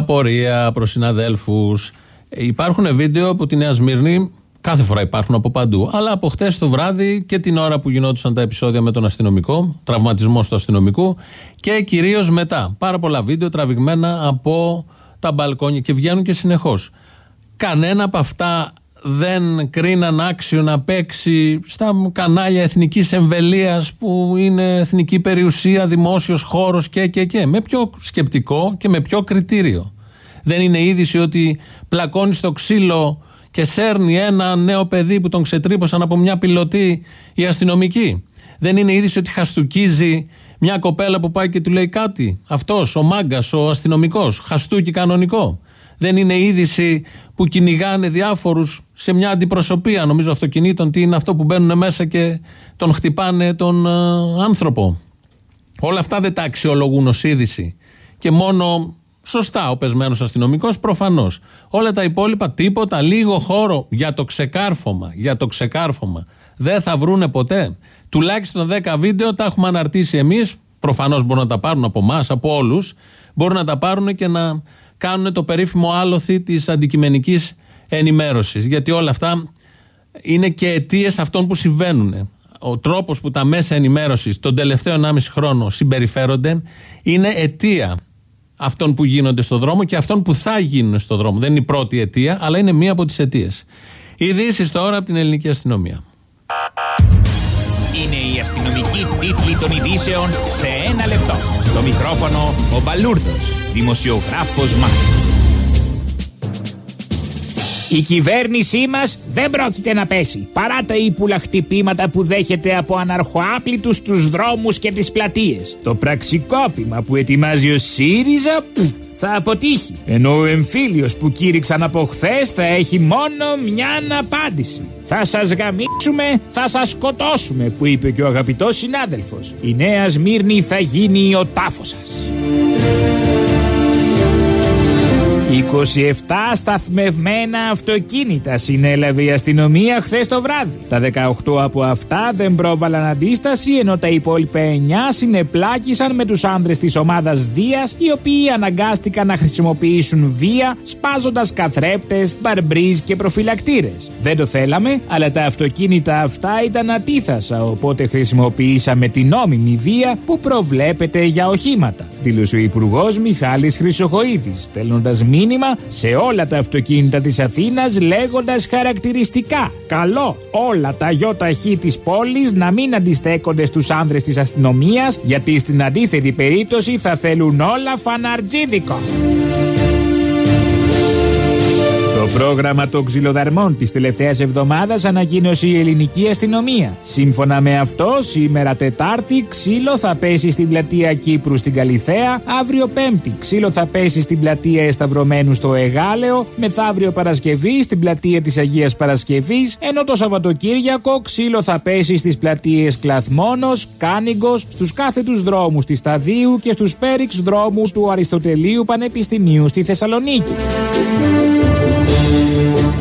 απορία προς συναδέλφους. Υπάρχουν βίντεο από τη Νέα Σμύρνη. Κάθε φορά υπάρχουν από παντού. Αλλά από χτες το βράδυ και την ώρα που γινόντουσαν τα επεισόδια με τον αστυνομικό, τραυματισμός του αστυνομικού και κυρίως μετά. Πάρα πολλά βίντεο τραβηγμένα από τα μπαλκόνια και βγαίνουν και συνεχώς. Κανένα από αυτά δεν κρίναν άξιο να παίξει στα κανάλια εθνικής εμβελίας που είναι εθνική περιουσία, δημόσιος χώρος και και και με πιο σκεπτικό και με πιο κριτήριο. Δεν είναι είδηση ότι πλακώνει στο ξύλο και σέρνει ένα νέο παιδί που τον ξετρύπωσαν από μια πιλωτή η αστυνομική. Δεν είναι είδηση ότι χαστούκίζει μια κοπέλα που πάει και του λέει κάτι. Αυτός ο μάγκας, ο αστυνομικός, χαστούκι κανονικό. Δεν είναι είδηση που κυνηγάνε διάφορους σε μια αντιπροσωπεία, νομίζω, αυτοκινήτων. Τι είναι αυτό που μπαίνουν μέσα και τον χτυπάνε τον ε, άνθρωπο. Όλα αυτά δεν τα αξιολογούν ως είδηση. Και μόνο σωστά ο πεσμένος αστυνομικός, προφανώς. Όλα τα υπόλοιπα, τίποτα, λίγο χώρο για το ξεκάρφωμα. Για το ξεκάρφωμα. Δεν θα βρούνε ποτέ. Τουλάχιστον 10 βίντεο τα έχουμε αναρτήσει εμείς. Προφανώς μπορούν να τα πάρουν από εμάς, από όλους. Μπορούν να τα πάρουν και να κάνουν το περίφημο άλοθη της αντικειμενικής ενημέρωσης. Γιατί όλα αυτά είναι και αιτίες αυτών που συμβαίνουν. Ο τρόπος που τα μέσα ενημέρωσης τον τελευταίο 1,5 χρόνο συμπεριφέρονται είναι αιτία αυτών που γίνονται στον δρόμο και αυτών που θα γίνουν στον δρόμο. Δεν είναι η πρώτη αιτία, αλλά είναι μία από τις αιτίες. Ειδήσεις τώρα από την ελληνική αστυνομία. Είναι η αστυνομική τίτλη των ειδήσεων σε ένα λεπτό. Στο μικρόφωνο ο Μπαλούρδος, δημοσιογράφος Μάρκος. Η κυβέρνησή μας δεν πρόκειται να πέσει. Παρά τα ύπουλα χτυπήματα που δέχεται από αναρχοάπλητους στους δρόμους και τις πλατείες. Το πραξικόπημα που ετοιμάζει ο ΣΥΡΙΖΑ πφ, θα αποτύχει. Ενώ ο εμφύλιος που κήρυξαν από χθες θα έχει μόνο μια απάντηση. Θα σας γαμίσουμε, θα σας σκοτώσουμε που είπε και ο αγαπητός συνάδελφος. Η Νέα Σμύρνη θα γίνει ο τάφος σας. 27 σταθμευμένα αυτοκίνητα συνέλαβε η αστυνομία χθες το βράδυ. Τα 18 από αυτά δεν πρόβαλαν αντίσταση, ενώ τα υπόλοιπα 9 συνεπλάκησαν με τους άνδρες της ομάδας Δίας, οι οποίοι αναγκάστηκαν να χρησιμοποιήσουν βία, σπάζοντας καθρέπτες, μπαρμπρίζ και προφυλακτήρες. Δεν το θέλαμε, αλλά τα αυτοκίνητα αυτά ήταν αντίθασα, οπότε χρησιμοποιήσαμε την νόμιμη βία που προβλέπεται για οχήματα, δήλωσε ο Υπουργός Μιχάλης Χρυσοχοίδης, στέλνοντας μήνυμα σε όλα τα αυτοκίνητα της Αθήνας λέγοντας χαρακτηριστικά καλό όλα τα ΙΧ της πόλης να μην αντιστέκονται στους άνδρες της αστυνομίας γιατί στην αντίθετη περίπτωση θα θέλουν όλα φαναρτζίδικο. Το πρόγραμμα των ξυλοδαρμών της τελευταίας εβδομάδας ανακοίνωσε η ελληνική αστυνομία. Σύμφωνα με αυτό, σήμερα Τετάρτη ξύλο θα πέσει στην πλατεία Κύπρου στην Καλιθέα, αύριο Πέμπτη ξύλο θα πέσει στην πλατεία Εσταυρωμένου στο Εγάλεο, μεθαύριο Παρασκευή στην πλατεία της Αγίας Παρασκευής, ενώ το Σαββατοκύριακο ξύλο θα πέσει στις πλατείες Κλαθμόνος, Κάνιγκος, στους κάθετους δρόμους της Σταδίου και στους πέριξ δρόμου του Αριστοτελείου Πανεπιστημίου στη Θεσσαλονίκη.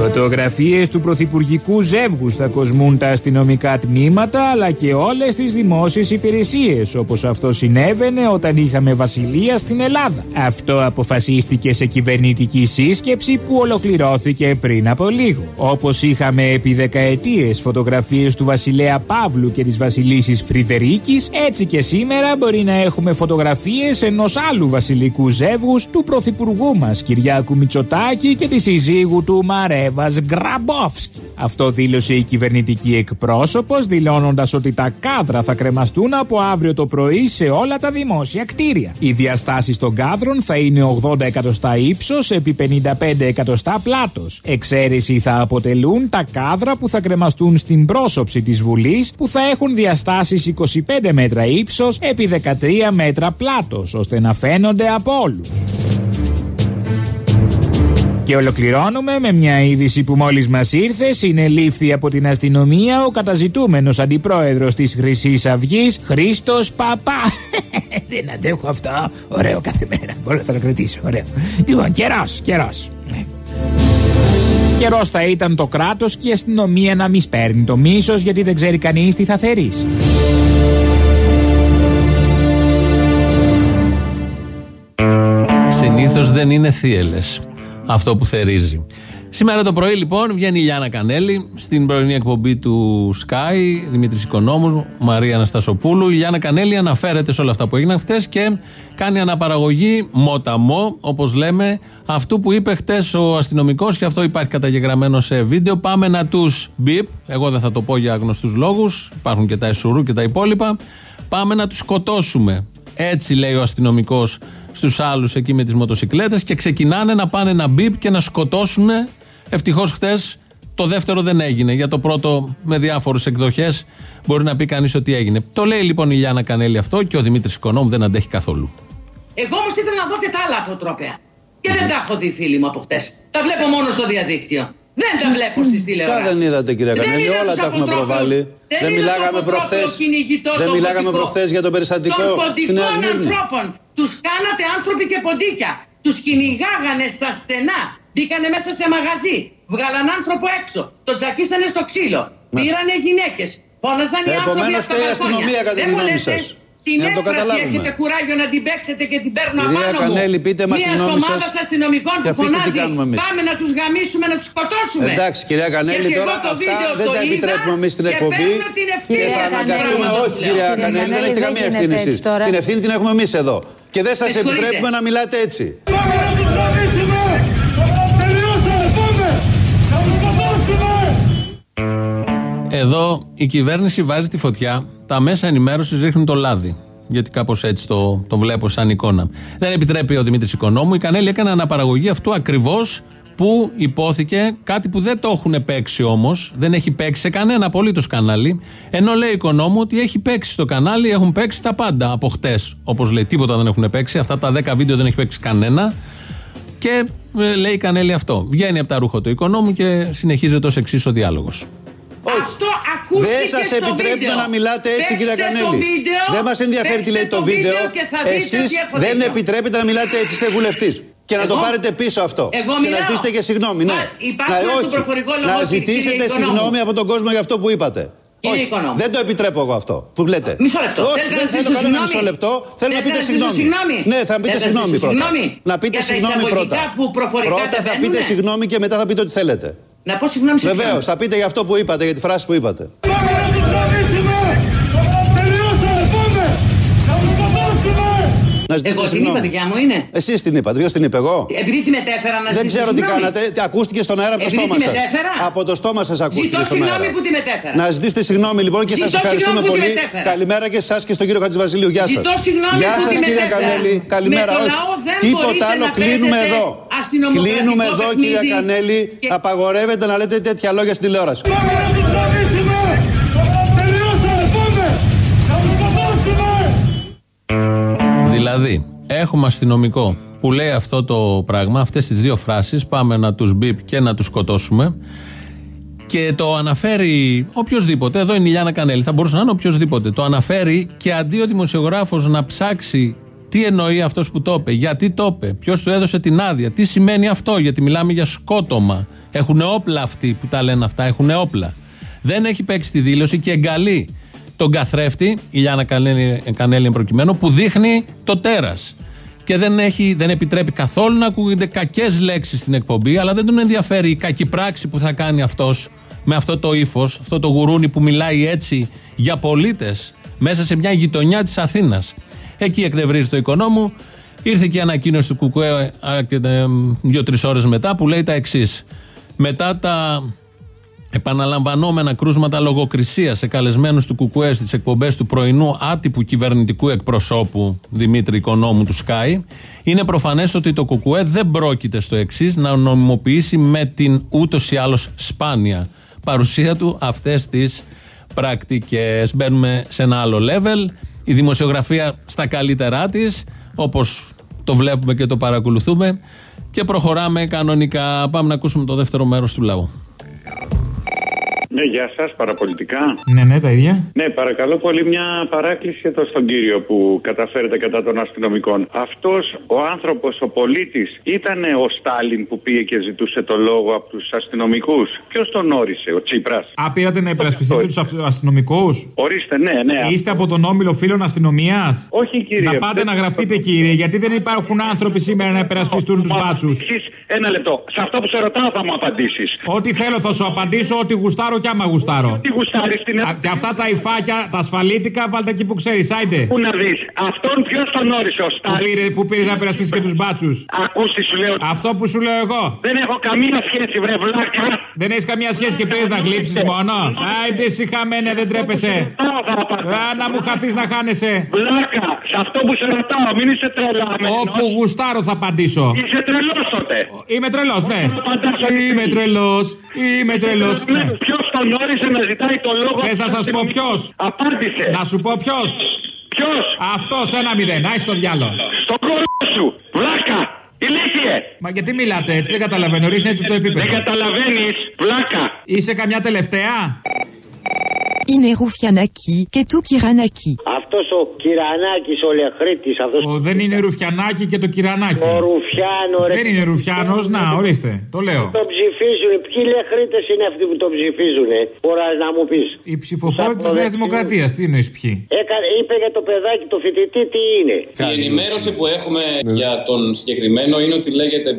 Φωτογραφίες του πρωθυπουργικού ζεύγου θα κοσμούν τα αστυνομικά τμήματα αλλά και όλες τις δημόσιες υπηρεσίες, όπως αυτό συνέβαινε όταν είχαμε βασιλεία στην Ελλάδα. Αυτό αποφασίστηκε σε κυβερνητική σύσκεψη που ολοκληρώθηκε πριν από λίγο. Όπως είχαμε επί δεκαετίες φωτογραφίες του βασιλέα Παύλου και της βασιλίσης Φρυδερίκης, έτσι και σήμερα μπορεί να έχουμε φωτογραφίες ενός άλλου βασιλικού ζεύγους του πρωθυπουργού μας Κυριάκου Μητσοτάκη και της συζύγου του Μαρέ Εύας Γκραμπόφσκι. Αυτό δήλωσε η κυβερνητική εκπρόσωπος, δηλώνοντας ότι τα κάδρα θα κρεμαστούν από αύριο το πρωί σε όλα τα δημόσια κτίρια. Οι διαστάσεις των κάδρων θα είναι 80 εκατοστά ύψος επί 55 εκατοστά πλάτος. Εξαίρεση θα αποτελούν τα κάδρα που θα κρεμαστούν στην πρόσωψη της Βουλής, που θα έχουν διαστάσεις 25 μέτρα ύψος επί 13 μέτρα πλάτος, ώστε να φαίνονται από όλους. Και ολοκληρώνουμε με μια είδηση που μόλις μας ήρθε. Συνελήφθη από την αστυνομία ο καταζητούμενος αντιπρόεδρος της Χρυσής Αυγής, Χρήστος Παπά. Δεν αντέχω αυτό. Ωραίο κάθε μέρα. Μπορώ να το κρατήσω. Ωραίο. Λοιπόν, καιρός, καιρός. Καιρός θα ήταν το κράτος και η αστυνομία να μη σπέρνει το μίσος γιατί δεν ξέρει κανείς τι θα θερήσει. Συνήθως δεν είναι θύελες αυτό που θερίζει. Σήμερα το πρωί λοιπόν βγαίνει η Λιάνα Κανέλη στην πρωινή εκπομπή του Sky, Δημήτρης Οικονόμου, Μαρία Αναστασοπούλου. Η Λιάνα Κανέλη αναφέρεται σε όλα αυτά που έγιναν χτε και κάνει αναπαραγωγή μοταμό, όπως λέμε, αυτού που είπε χτε ο αστυνομικός και αυτό υπάρχει καταγεγραμμένο σε βίντεο. Πάμε να τους μπιπ, εγώ δεν θα το πω για γνωστούς λόγους, υπάρχουν και τα εσουρού και τα υπόλοιπα. Πάμε να τους σκοτώσουμε. Έτσι λέει ο αστυνομικός στους άλλους εκεί με τις μοτοσυκλέτες και ξεκινάνε να πάνε να μπιπ και να σκοτώσουν. Ευτυχώς χτε το δεύτερο δεν έγινε. Για το πρώτο, με διάφορες εκδοχές, μπορεί να πει κανείς ότι έγινε. Το λέει λοιπόν η Λιάνα Κανέλη αυτό και ο Δημήτρης Οικονόμου δεν αντέχει καθόλου. Εγώ όμως ήθελα να δω και τα άλλα αποτρόπαια. Και δεν τα έχω δει, φίλοι μου, από χτες. Τα βλέπω μόνο στο διαδίκτυο. Δεν τα βλέπω στις Τα τηλεοράσει. δεν είδατε κυρία Κανέλη, είδα όλα τους τα έχουμε αποτρόπους. προβάλει. Δεν Δεν είδα μιλάγαμε το αποτρόπαιο προχθές, κυνηγητός, δεν το μιλάγαμε ποντικό. προχθές για το περιστατικό Των στη Νέας ποντικών Σμύρνη. ανθρώπων. Τους κάνατε άνθρωποι και ποντίκια. Τους κυνηγάγανε στα στενά. Μπήκανε μέσα σε μαγαζί. Βγάλαν άνθρωπο έξω. Το τζακίσανε στο ξύλο. Πήρανε γυναίκες. Φώναζαν οι άνθρωποι Επομένως, από τα φταίει η μπαλκόνια. αστυνομία κατά τη Δεν μου γνώμη λέτε, σας. Την Για να το έκφραση καταλάβουμε. έχετε κουράγιο να την παίξετε και την παίρνω Κυρία απάνω μου. Κανέλη, πείτε μας τη Μια γνώμη ομάδα σας αστυνομικών και που αφήστε τι φωνάζει κάνουμε εμείς. πάμε να τους γαμίσουμε, να τους σκοτώσουμε. Εντάξει κυρία Κανέλη, Γιατί τώρα εγώ το αυτά βίντεο δεν το τα είδα επιτρέπουμε εμείς στην και εκπομπή. παίρνω την ευθύνη. Και θα Κυρία αναγκαστούμε, Κανέλη, όχι κυρία Κυρία Κανέλη, δεν Κανέλη, έχετε δεν καμία γίνεται ευθύνη έτσι εσείς. τώρα. Την ευθύνη την έχουμε εμείς εδώ. Και δεν σας Με συγχωρείτε. επιτρέπουμε να μιλάτε έτσι. Εδώ η κυβέρνηση βάζει τη φωτιά, τα μέσα ενημέρωσης ρίχνουν το λάδι. Γιατί κάπως έτσι το, το βλέπω σαν εικόνα. Δεν επιτρέπει ο Δημήτρης Οικονόμου. Η Κανέλη έκανε αναπαραγωγή αυτού ακριβώς που υπόθηκε κάτι που δεν το έχουν παίξει όμως. Δεν έχει παίξει σε κανένα απολύτως κανάλι. Ενώ λέει η Οικονόμου ότι έχει παίξει στο κανάλι, έχουν παίξει τα πάντα από χτες. Όπως λέει, τίποτα δεν έχουν παίξει. Αυτά τα 10 βίντεο δεν έχει παίξει κανένα. Και ε, λέει η Κανέλη αυτό. Βγαίνει από τα ρούχα του Οικονόμου και συνεχίζεται ως εξής ο διάλογος. Αυτό ακούστηκε Δεν σας στο επιτρέπουμε βίντεο. να μιλάτε έτσι, κυρία Παίξτε το Κανέλη. βίντεο, Δεν μας ενδιαφέρει τι λέει παίξτε το βίντεο. και θα δείτε Εσείς τι έρχονται δεν εδώ. επιτρέπετε να μιλάτε έτσι, είστε βουλευτής. Και να το Εγώ- πάρετε πίσω αυτό. Εγώ και να μιλάω. ζητήσετε και συγγνώμη. Ναι. Μα υπάρχει να, στο όχι. προφορικό λόγο, να κύριε ζητήσετε Οικονόμου. συγγνώμη από τον κόσμο για αυτό που είπατε. Κύριε όχι, Οικονόμου. δεν το επιτρέπω εγώ αυτό που λέτε. Μισό λεπτό. Όχι, Θέλετε δεν να θέλω ζητήσω κανένα συγγνώμη. μισό λεπτό. Θέλω να Θέλετε πείτε να ζητήσω συγγνώμη. συγγνώμη. Ναι, θα πείτε Θέλετε να συγγνώμη ζητήσω πρώτα. συγγνώμη Να πείτε για τα συγγνώμη πρώτα. εισαγωγικά που προφορικά Πρώτα θα δεν πείτε είναι. συγγνώμη και μετά θα πείτε ό,τι θέλετε. Να πω συγγνώμη σε Βεβαίως, ποιον. θα πείτε για αυτό που είπατε, για τη φράση που είπατε. Να ζητήσετε Εγώ την είπα, συγγνώμη. δικιά μου είναι. Εσείς την είπατε, ποιος την είπε εγώ; Επειδή τη μετέφερα να Δεν ζητήσω ξέρω τι συγγνώμη. κάνατε. Τι Ακούστηκε στον αέρα από το Επειδή στόμα τη σας. μετέφερα. Από το στόμα σας ακούστηκε Ζητώ στον αέρα. συγγνώμη που τη μετέφερα. Να ζητήσετε συγγνώμη λοιπόν και σας Ζητώ ευχαριστούμε συγγνώμη που τη πολύ. μετέφερα. Καλημέρα και σε εσά και στον κύριο Χατζηβασίλειο. Γεια σας. Ζητώ συγγνώμη Γεια που σας τη κύριε μετέφερα. Κανέλη. Καλημέρα. Με το Όχι. λαό δεν Τίποτα μπορείτε άλλο. να Κλείνουμε παίζετε εδώ. αστυνομοκρατικό Κλείνουμε εδώ κύριε παιχνίδι Κανέλη. και- Απαγορεύεται να λέτε τέτοια λόγια στην τηλεόραση. Δηλαδή, έχουμε αστυνομικό που λέει αυτό το πράγμα, αυτές τις δύο φράσεις, πάμε να τους μπιπ και να τους σκοτώσουμε και το αναφέρει οποιοδήποτε, εδώ είναι η Λιάνα Κανέλη, θα μπορούσε να είναι οποιοδήποτε, το αναφέρει και αντί ο δημοσιογράφος να ψάξει τι εννοεί αυτός που το είπε, γιατί το είπε, ποιος του έδωσε την άδεια, τι σημαίνει αυτό, γιατί μιλάμε για σκότωμα. Έχουν όπλα αυτοί που τα λένε αυτά, έχουν όπλα. Δεν έχει παίξει τη δήλωση και εγκαλεί τον καθρέφτη, η Λιάνα Κανέλη, Κανέλη εν προκειμένου, που δείχνει το τέρας και δεν, έχει, δεν επιτρέπει καθόλου να ακούγονται κακές λέξεις στην εκπομπή, αλλά δεν τον ενδιαφέρει η κακή πράξη που θα κάνει αυτός με αυτό το ύφος, αυτό το γουρούνι που μιλάει έτσι για πολίτες μέσα σε μια γειτονιά της Αθήνας. Εκεί εκνευρίζει το οικονόμου. Ήρθε και η ανακοίνωση του Κουκουέ δύο-τρεις ώρες μετά που λέει τα εξής. Μετά τα επαναλαμβανόμενα κρούσματα λογοκρισίας σε καλεσμένους του Κουκουέ στις εκπομπές του πρωινού άτυπου κυβερνητικού εκπροσώπου Δημήτρη Οικονόμου του ΣΚΑΙ, είναι προφανές ότι το Κουκουέ δεν πρόκειται στο εξής να νομιμοποιήσει με την ούτως ή άλλως σπάνια παρουσία του αυτές τις πρακτικές. Μπαίνουμε σε ένα άλλο level. Η δημοσιογραφία στα καλύτερά της, όπως το βλέπουμε και το παρακολουθούμε. Και προχωράμε κανονικά. Πάμε να ακούσουμε το δεύτερο μέρος του λαού. Ναι, γεια σας, παραπολιτικά. Ναι, ναι, τα ίδια. Ναι, παρακαλώ πολύ μια παράκληση εδώ στον κύριο που καταφέρεται κατά των αστυνομικών. Αυτός ο άνθρωπος, ο πολίτης, ήταν ο Στάλιν που πήγε και ζητούσε το λόγο από τους αστυνομικούς; Ποιος τον όρισε, ο Τσίπρας; Α, πήρατε να υπερασπιστείτε τους αστυνομικούς; Ορίστε, ναι, ναι. Είστε από τον όμιλο φίλων αστυνομίας; Όχι, κύριε. Να πάτε να γραφτείτε, κύριε, γιατί δεν υπάρχουν άνθρωποι σήμερα να υπερασπιστούν τους μπάτσους. Ένα λεπτό. Σε αυτό που σε ρωτάω θα μου απαντήσεις. Ό,τι θέλω θα σου απαντήσω, ό,τι γουστάρω κι άμα γουστάρω. Τι γουστάρεις στην Α, Και αυτά τα υφάκια, τα ασφαλίτικα, βάλτε εκεί που ξέρεις, άιντε. Πού να δεις. Αυτόν ποιος τον όρισε, ο Που Στάλιν; πήρε, που πήρες να περασπίσει και τους μπάτσους. Ακούστε, σου λέω. Αυτό που σου λέω εγώ. Δεν έχω καμία σχέση, βρε βλάκα. Δεν έχεις καμία σχέση και πήρες να γλύψεις μόνο. Άιντε, συχαμένε, δεν τρέπεσαι. Α, να μου χαθείς να χάνεσαι. Βλάκα, σε αυτό που σε ρωτάω, μην είσαι τρελαμένο. Όπου γουστάρω θα απαντήσω. Είσαι τρελός τότε. Είμαι τρελός, ναι. Είμαι τρελός. Είμαι τρελός. Ναι. Ποιος τον όρισε να ζητάει το λόγο. Θες να σας πω ποιος; Απάντησε. Να σου πω ποιος; Ποιος; Αυτός ένα μηδέν. Άι στο διάλο. Στο κόλλο σου. Βλάκα. Ηλίθιε. Μα γιατί μιλάτε έτσι, δεν καταλαβαίνω. Ρίχνετε το επίπεδο. Δεν καταλαβαίνεις. Βλάκα. Είσαι καμιά τελευταία; Είναι Ρουφιανάκι και του Κυρανάκι. Αυτός ο Κυρανάκης, ο Λεχρήτη, αυτός. Ο, δεν είναι Ρουφιανάκι και το Κυρανάκι. Ο Ρουφιάνο, ρε. Δεν είναι Ρουφιάνος, να, ορίστε, το λέω. Τον ψηφίζουν. Ποιοι λεχρίτε είναι αυτοί που τον ψηφίζουν, Μπορείς να μου πεις. Οι ψηφοφόροι της Νέας Δημοκρατίας, τι εννοείς ποιοι; Έκανε, είπε για το παιδάκι, το φοιτητή, τι είναι. Η ενημέρωση που έχουμε για τον συγκεκριμένο είναι ότι λέγεται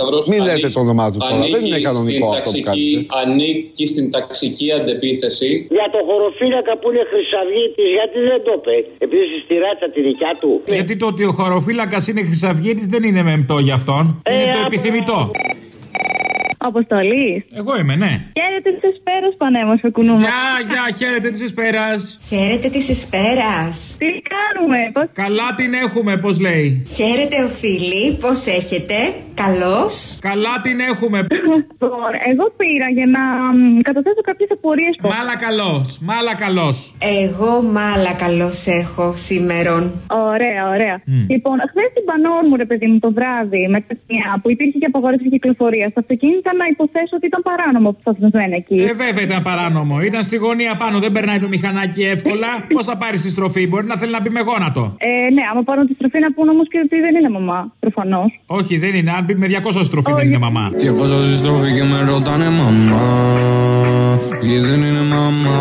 Σταυρός Μην λέτε ανήκει- το όνομά του τώρα. ανήκει Δεν είναι κανονικό στην αυτό που ταξική- κάνετε. Ανήκει στην ταξική αντεπίθεση. Για το χωροφύλακα που είναι Χρυσαυγήτης, γιατί δεν το είπε; Επειδή στη ράτσα τη δικιά του. Γιατί το ότι ο χωροφύλακας είναι χρυσαυγήτης δεν είναι μεμπτό για αυτόν. Είναι το επιθυμητό. Αποστολή. Εγώ είμαι, ναι. Χαίρετε της Εσπέρας, πανέμορφε κουνούμε. Γεια, γεια, χαίρετε της Εσπέρας. Χαίρετε της Εσπέρας. Τι κάνουμε, πώ. Καλά την έχουμε, πώς λέει. Χαίρετε, οφείλει, πώς έχετε; Καλώς. Καλά την έχουμε. Λοιπόν, εγώ πήρα για να μ, καταθέσω κάποιες απορίες. Μάλα καλός, μάλα καλός. Εγώ μάλα καλώ έχω σήμερον. Ωραία, ωραία. Λοιπόν, χθες την πανόρμου, ρε παιδί μου, το βράδυ με τα μια που υπήρχε και απαγόρευση κυκλοφορίας στα αυτοκίνητα να υποθέσω ότι ήταν παράνομο που σταθμισμένο εκεί. Ε, βέβαια ήταν παράνομο. Ήταν στη γωνία πάνω, δεν περνάει το μηχανάκι εύκολα. Πώς θα πάρεις τη στροφή, μπορεί να θέλει να μπει με γόνατο. Ε, ναι, άμα πάρουν τη στροφή να πούνε όμως και ότι δεν είναι μαμά, προφανώς. Όχι, δεν είναι. Αν μπει με 200 στροφή δεν είναι μαμά. Και πόσο στη στροφή και με ρωτάνε μαμά Και δεν είναι μαμά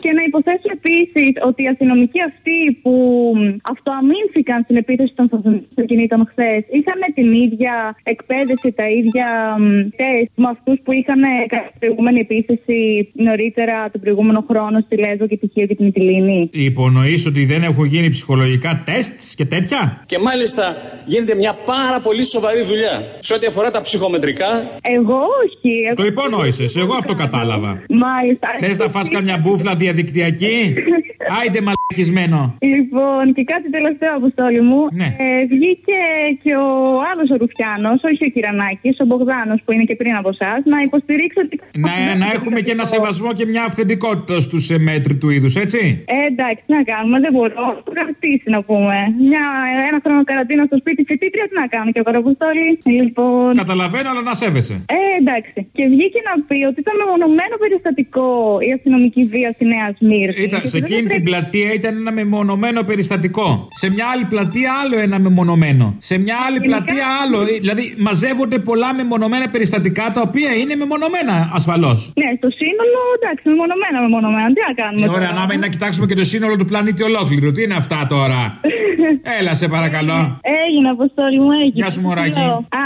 Και να υποθέσω επίσης ότι οι αστυνομικοί αυτοί που μ, αυτοαμήνθηκαν στην επίθεση των αυτοκινήτων χθες είχαν την ίδια εκπαίδευση, τα ίδια μ, τεστ με αυτούς που είχαν κάνει την προηγούμενη επίθεση νωρίτερα τον προηγούμενο χρόνο στη Λέσβο και τη Χίο και την Μυτιλίνη. Υπονοείς ότι δεν έχουν γίνει ψυχολογικά τεστς και τέτοια; Και μάλιστα γίνεται μια πάρα πολύ σοβαρή δουλειά σε ό,τι αφορά τα ψυχομετρικά. Εγώ όχι. εγώ- Το υπόνοισε, εγώ αυτό κατάλαβα. Μάλιστα. Θες να φας καμιά μπούφλα διαδικτυακή; Άιντε μαλακισμένο. Λοιπόν, και κάτι τελευταίο, Αποστόλη μου. Ναι. Ε, βγήκε και ο άλλος ο Ρουφιάνος, όχι ο Κυρανάκης, ο Μπογδάνος που είναι και πριν από εσάς, να υποστηρίξει ότι. Να, να έχουμε και ένα σεβασμό και μια αυθεντικότητα στους μέτρη του είδους, έτσι; Ε, εντάξει, τι να κάνουμε, δεν μπορώ. Κρατήσει να πούμε. Μια, ένα χρόνο καραντίνα στο σπίτι, φοιτήτρια, τι να κάνω και εγώ, ρε Αποστόλη; Λοιπόν. Καταλαβαίνω, αλλά να σέβεσαι. Ε, εντάξει. Και βγήκε να πει ότι ήταν μεμονωμένο περιστατικό η αστυνομική βία στη Νέα Σμύρνη. Ήταν, Και σε ότι δεν εκείνη την πρέπει- πλατεία ήταν ένα μεμονωμένο περιστατικό. Σε μια άλλη πλατεία άλλο ένα μεμονωμένο. Σε μια άλλη πλατεία άλλο. Ε, Δηλαδή μαζεύονται πολλά μεμονωμένα περιστατικά τα οποία είναι μεμονωμένα ασφαλώς. Ναι, στο σύνολο, εντάξει, μεμονωμένα, μεμονωμένα. Τι να κάνουμε. Ωραία, τώρα; να, να κοιτάξουμε και το σύνολο του πλανήτη ολόκληρο. Τι είναι αυτά τώρα; Έλα, σε παρακαλώ. Έγινε, Αποστόλη μου, έγινε. Γεια σου, μωράκι.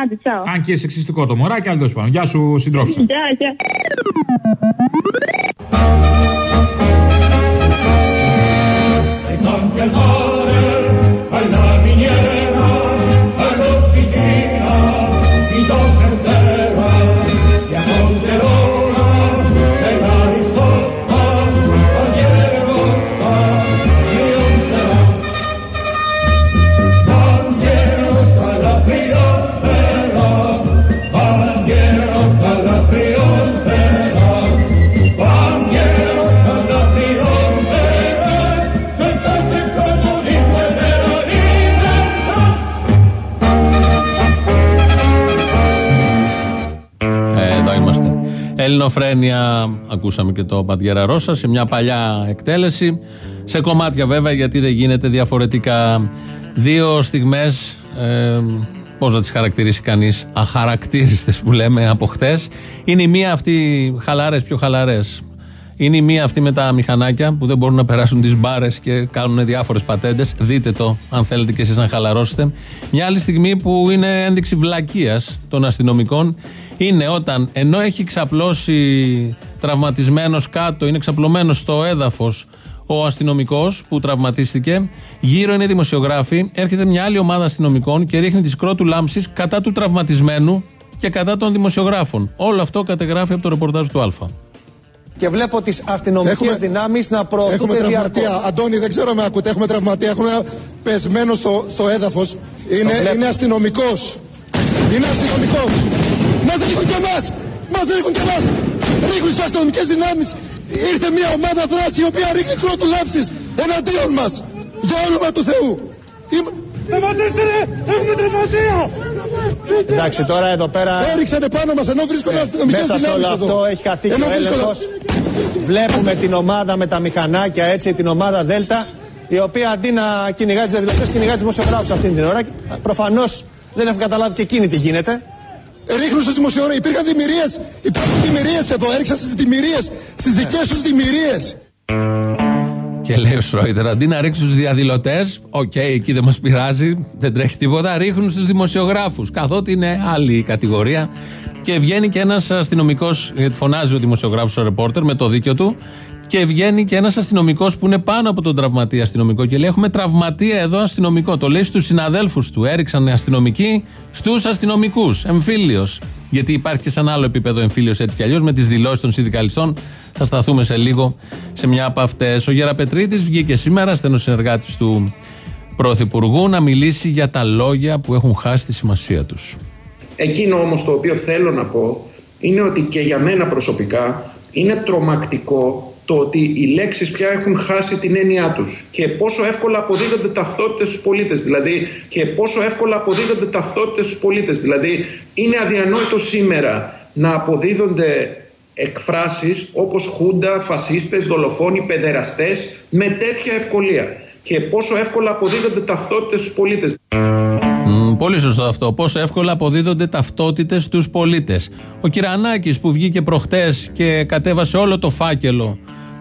Άντε, τσάω. Αν και σεξιστικό το μωράκι, αλλά τέλος πάντων. Γεια σου, συντρόφισσα. Γεια, γεια. Ελληνοφρένια, ακούσαμε και το Παντιέρα Ρώσα σε μια παλιά εκτέλεση. Σε κομμάτια βέβαια, γιατί δεν γίνεται διαφορετικά. Δύο στιγμές, ε, πώς να τις χαρακτηρίσει κανείς, αχαρακτήριστες που λέμε από χτες. Είναι η μία αυτή χαλαρέ, πιο χαλαρές. Είναι η μία αυτή με τα μηχανάκια που δεν μπορούν να περάσουν τις μπάρες και κάνουν διάφορες πατέντες. Δείτε το, αν θέλετε κι εσείς να χαλαρώσετε. Μια άλλη στιγμή που είναι ένδειξη βλακείας των αστυνομικών είναι όταν ενώ έχει ξαπλώσει τραυματισμένος κάτω, είναι ξαπλωμένος στο έδαφος ο αστυνομικός που τραυματίστηκε. Γύρω είναι δημοσιογράφοι. Έρχεται μια άλλη ομάδα αστυνομικών και ρίχνει τη σκρότου λάμψης κατά του τραυματισμένου και κατά των δημοσιογράφων. Όλο αυτό κατεγράφει από το ρεπορτάζ του Α. Και βλέπω τις αστυνομικές Έχουμε- δυνάμεις να προωθούν Έχουμε τραυματία. Αντώνη, δεν ξέρω με ακούτε. Έχουμε τραυματία. Έχουμε ένα πεσμένο στο, στο έδαφος. Είναι, βλέπω. είναι αστυνομικός. Είναι αστυνομικός. Μα ρίχνουν και εμάς! Μας ρίχνουν και εμάς! Ρίχνουν στις αστυνομικές δυνάμεις. Ήρθε μια ομάδα δράση η οποία ρίχνει κρότου λάμψης εναντίον μας. Για όνομα του Θεού. Είμα... Σταματήστε ρε! Έχουμε τραυματία! Εντάξει, τώρα εδώ πέρα. Έριξανε πάνω μας ενώ βρίσκονται αστυνομικές Μέσα σε δυνάμεις όλο εδώ. αυτό έχει χαθεί και Ενώ ο βρίσκονται- έλεγχος. Βλέπουμε την ομάδα με τα μηχανάκια έτσι, την ομάδα Δέλτα, η οποία αντί να κυνηγάει τους διαδηλωτές, κυνηγάει τους δημοσιογράφους αυτή την ώρα. Προφανώς δεν έχουν καταλάβει και εκείνοι τι γίνεται. Ρίχνουν στους δημοσιογράφους. Υπήρχαν διμοιρίες. Υπάρχουν διμοιρίες εδώ. Έριξαν στις διμοιρίες. Στις δικές τους διμοιρίες. Και λέει ο Σρόιτερ, αντί να ρίξουν στους διαδηλωτές, οκ, εκεί δεν μας πειράζει, δεν τρέχει τίποτα, ρίχνουν στους δημοσιογράφους. Καθότι είναι άλλη η κατηγορία. Και βγαίνει και ένας αστυνομικός, γιατί φωνάζει ο δημοσιογράφος ο ρεπόρτερ με το δίκιο του, και βγαίνει και ένας αστυνομικός που είναι πάνω από τον τραυματία αστυνομικό και λέει: Έχουμε τραυματία εδώ αστυνομικό. Το λέει στους συναδέλφους του. Έριξαν αστυνομικοί στους αστυνομικούς. Εμφύλιος. Γιατί υπάρχει και σε ένα άλλο επίπεδο εμφύλιος έτσι κι αλλιώς με τις δηλώσεις των συνδικαλιστών. Θα σταθούμε σε λίγο σε μια από αυτές. Ο Γεραπετρίτης βγήκε σήμερα, στενοσυνεργάτη του Πρωθυπουργού, να μιλήσει για τα λόγια που έχουν χάσει τη σημασία τους. Εκείνο όμως το οποίο θέλω να πω είναι ότι και για μένα προσωπικά είναι τρομακτικό το ότι οι λέξεις πια έχουν χάσει την έννοιά τους και πόσο εύκολα αποδίδονται ταυτότητες στους πολίτες δηλαδή και πόσο εύκολα αποδίδονται ταυτότητες στους πολίτες δηλαδή είναι αδιανόητο σήμερα να αποδίδονται εκφράσεις όπως χούντα, φασίστες, δολοφόνοι, παιδεραστές με τέτοια ευκολία και πόσο εύκολα αποδίδονται ταυτότητες στους πολίτες. Μμ, πολύ σωστό αυτό. Πόσο εύκολα αποδίδονται ταυτότητες στους πολίτες. Ο Κυρανάκης που βγήκε προχτές και κατέβασε όλο το φάκελο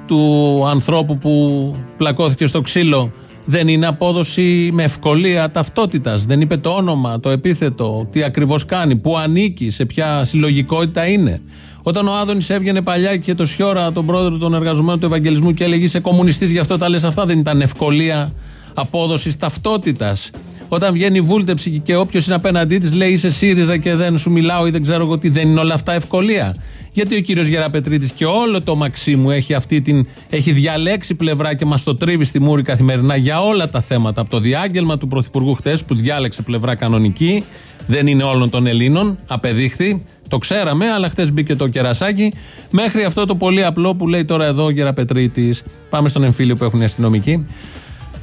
του ανθρώπου που πλακώθηκε στο ξύλο. Δεν είναι απόδοση με ευκολία ταυτότητας. Δεν είπε το όνομα, το επίθετο, τι ακριβώς κάνει, πού ανήκει, σε ποια συλλογικότητα είναι. Όταν ο Άδωνης έβγαινε παλιά και το Σιώρα, τον πρόεδρο των εργαζομένων του Ευαγγελισμού, και έλεγε Είσαι κομμουνιστής, γι' αυτό τα λες αυτά, δεν ήταν ευκολία απόδοσης ταυτότητας. Όταν βγαίνει η βούλτεψη και όποιος είναι απέναντί της λέει Είσαι ΣΥΡΙΖΑ και δεν σου μιλάω ή δεν ξέρω εγώ τι, δεν είναι όλα αυτά ευκολία. Γιατί ο κύριος Γεραπετρίτης και όλο το Μαξίμου έχει, αυτή την, έχει διαλέξει πλευρά και μας το τρίβει στη μούρη καθημερινά για όλα τα θέματα. Από το διάγγελμα του Πρωθυπουργού χτες που διάλεξε πλευρά κανονική, δεν είναι όλων των Ελλήνων, απεδείχθη. Το ξέραμε, αλλά χτες μπήκε το κερασάκι. Μέχρι αυτό το πολύ απλό που λέει τώρα εδώ ο Γεραπετρίτης. Πάμε στον εμφύλιο που έχουν οι αστυνομικοί.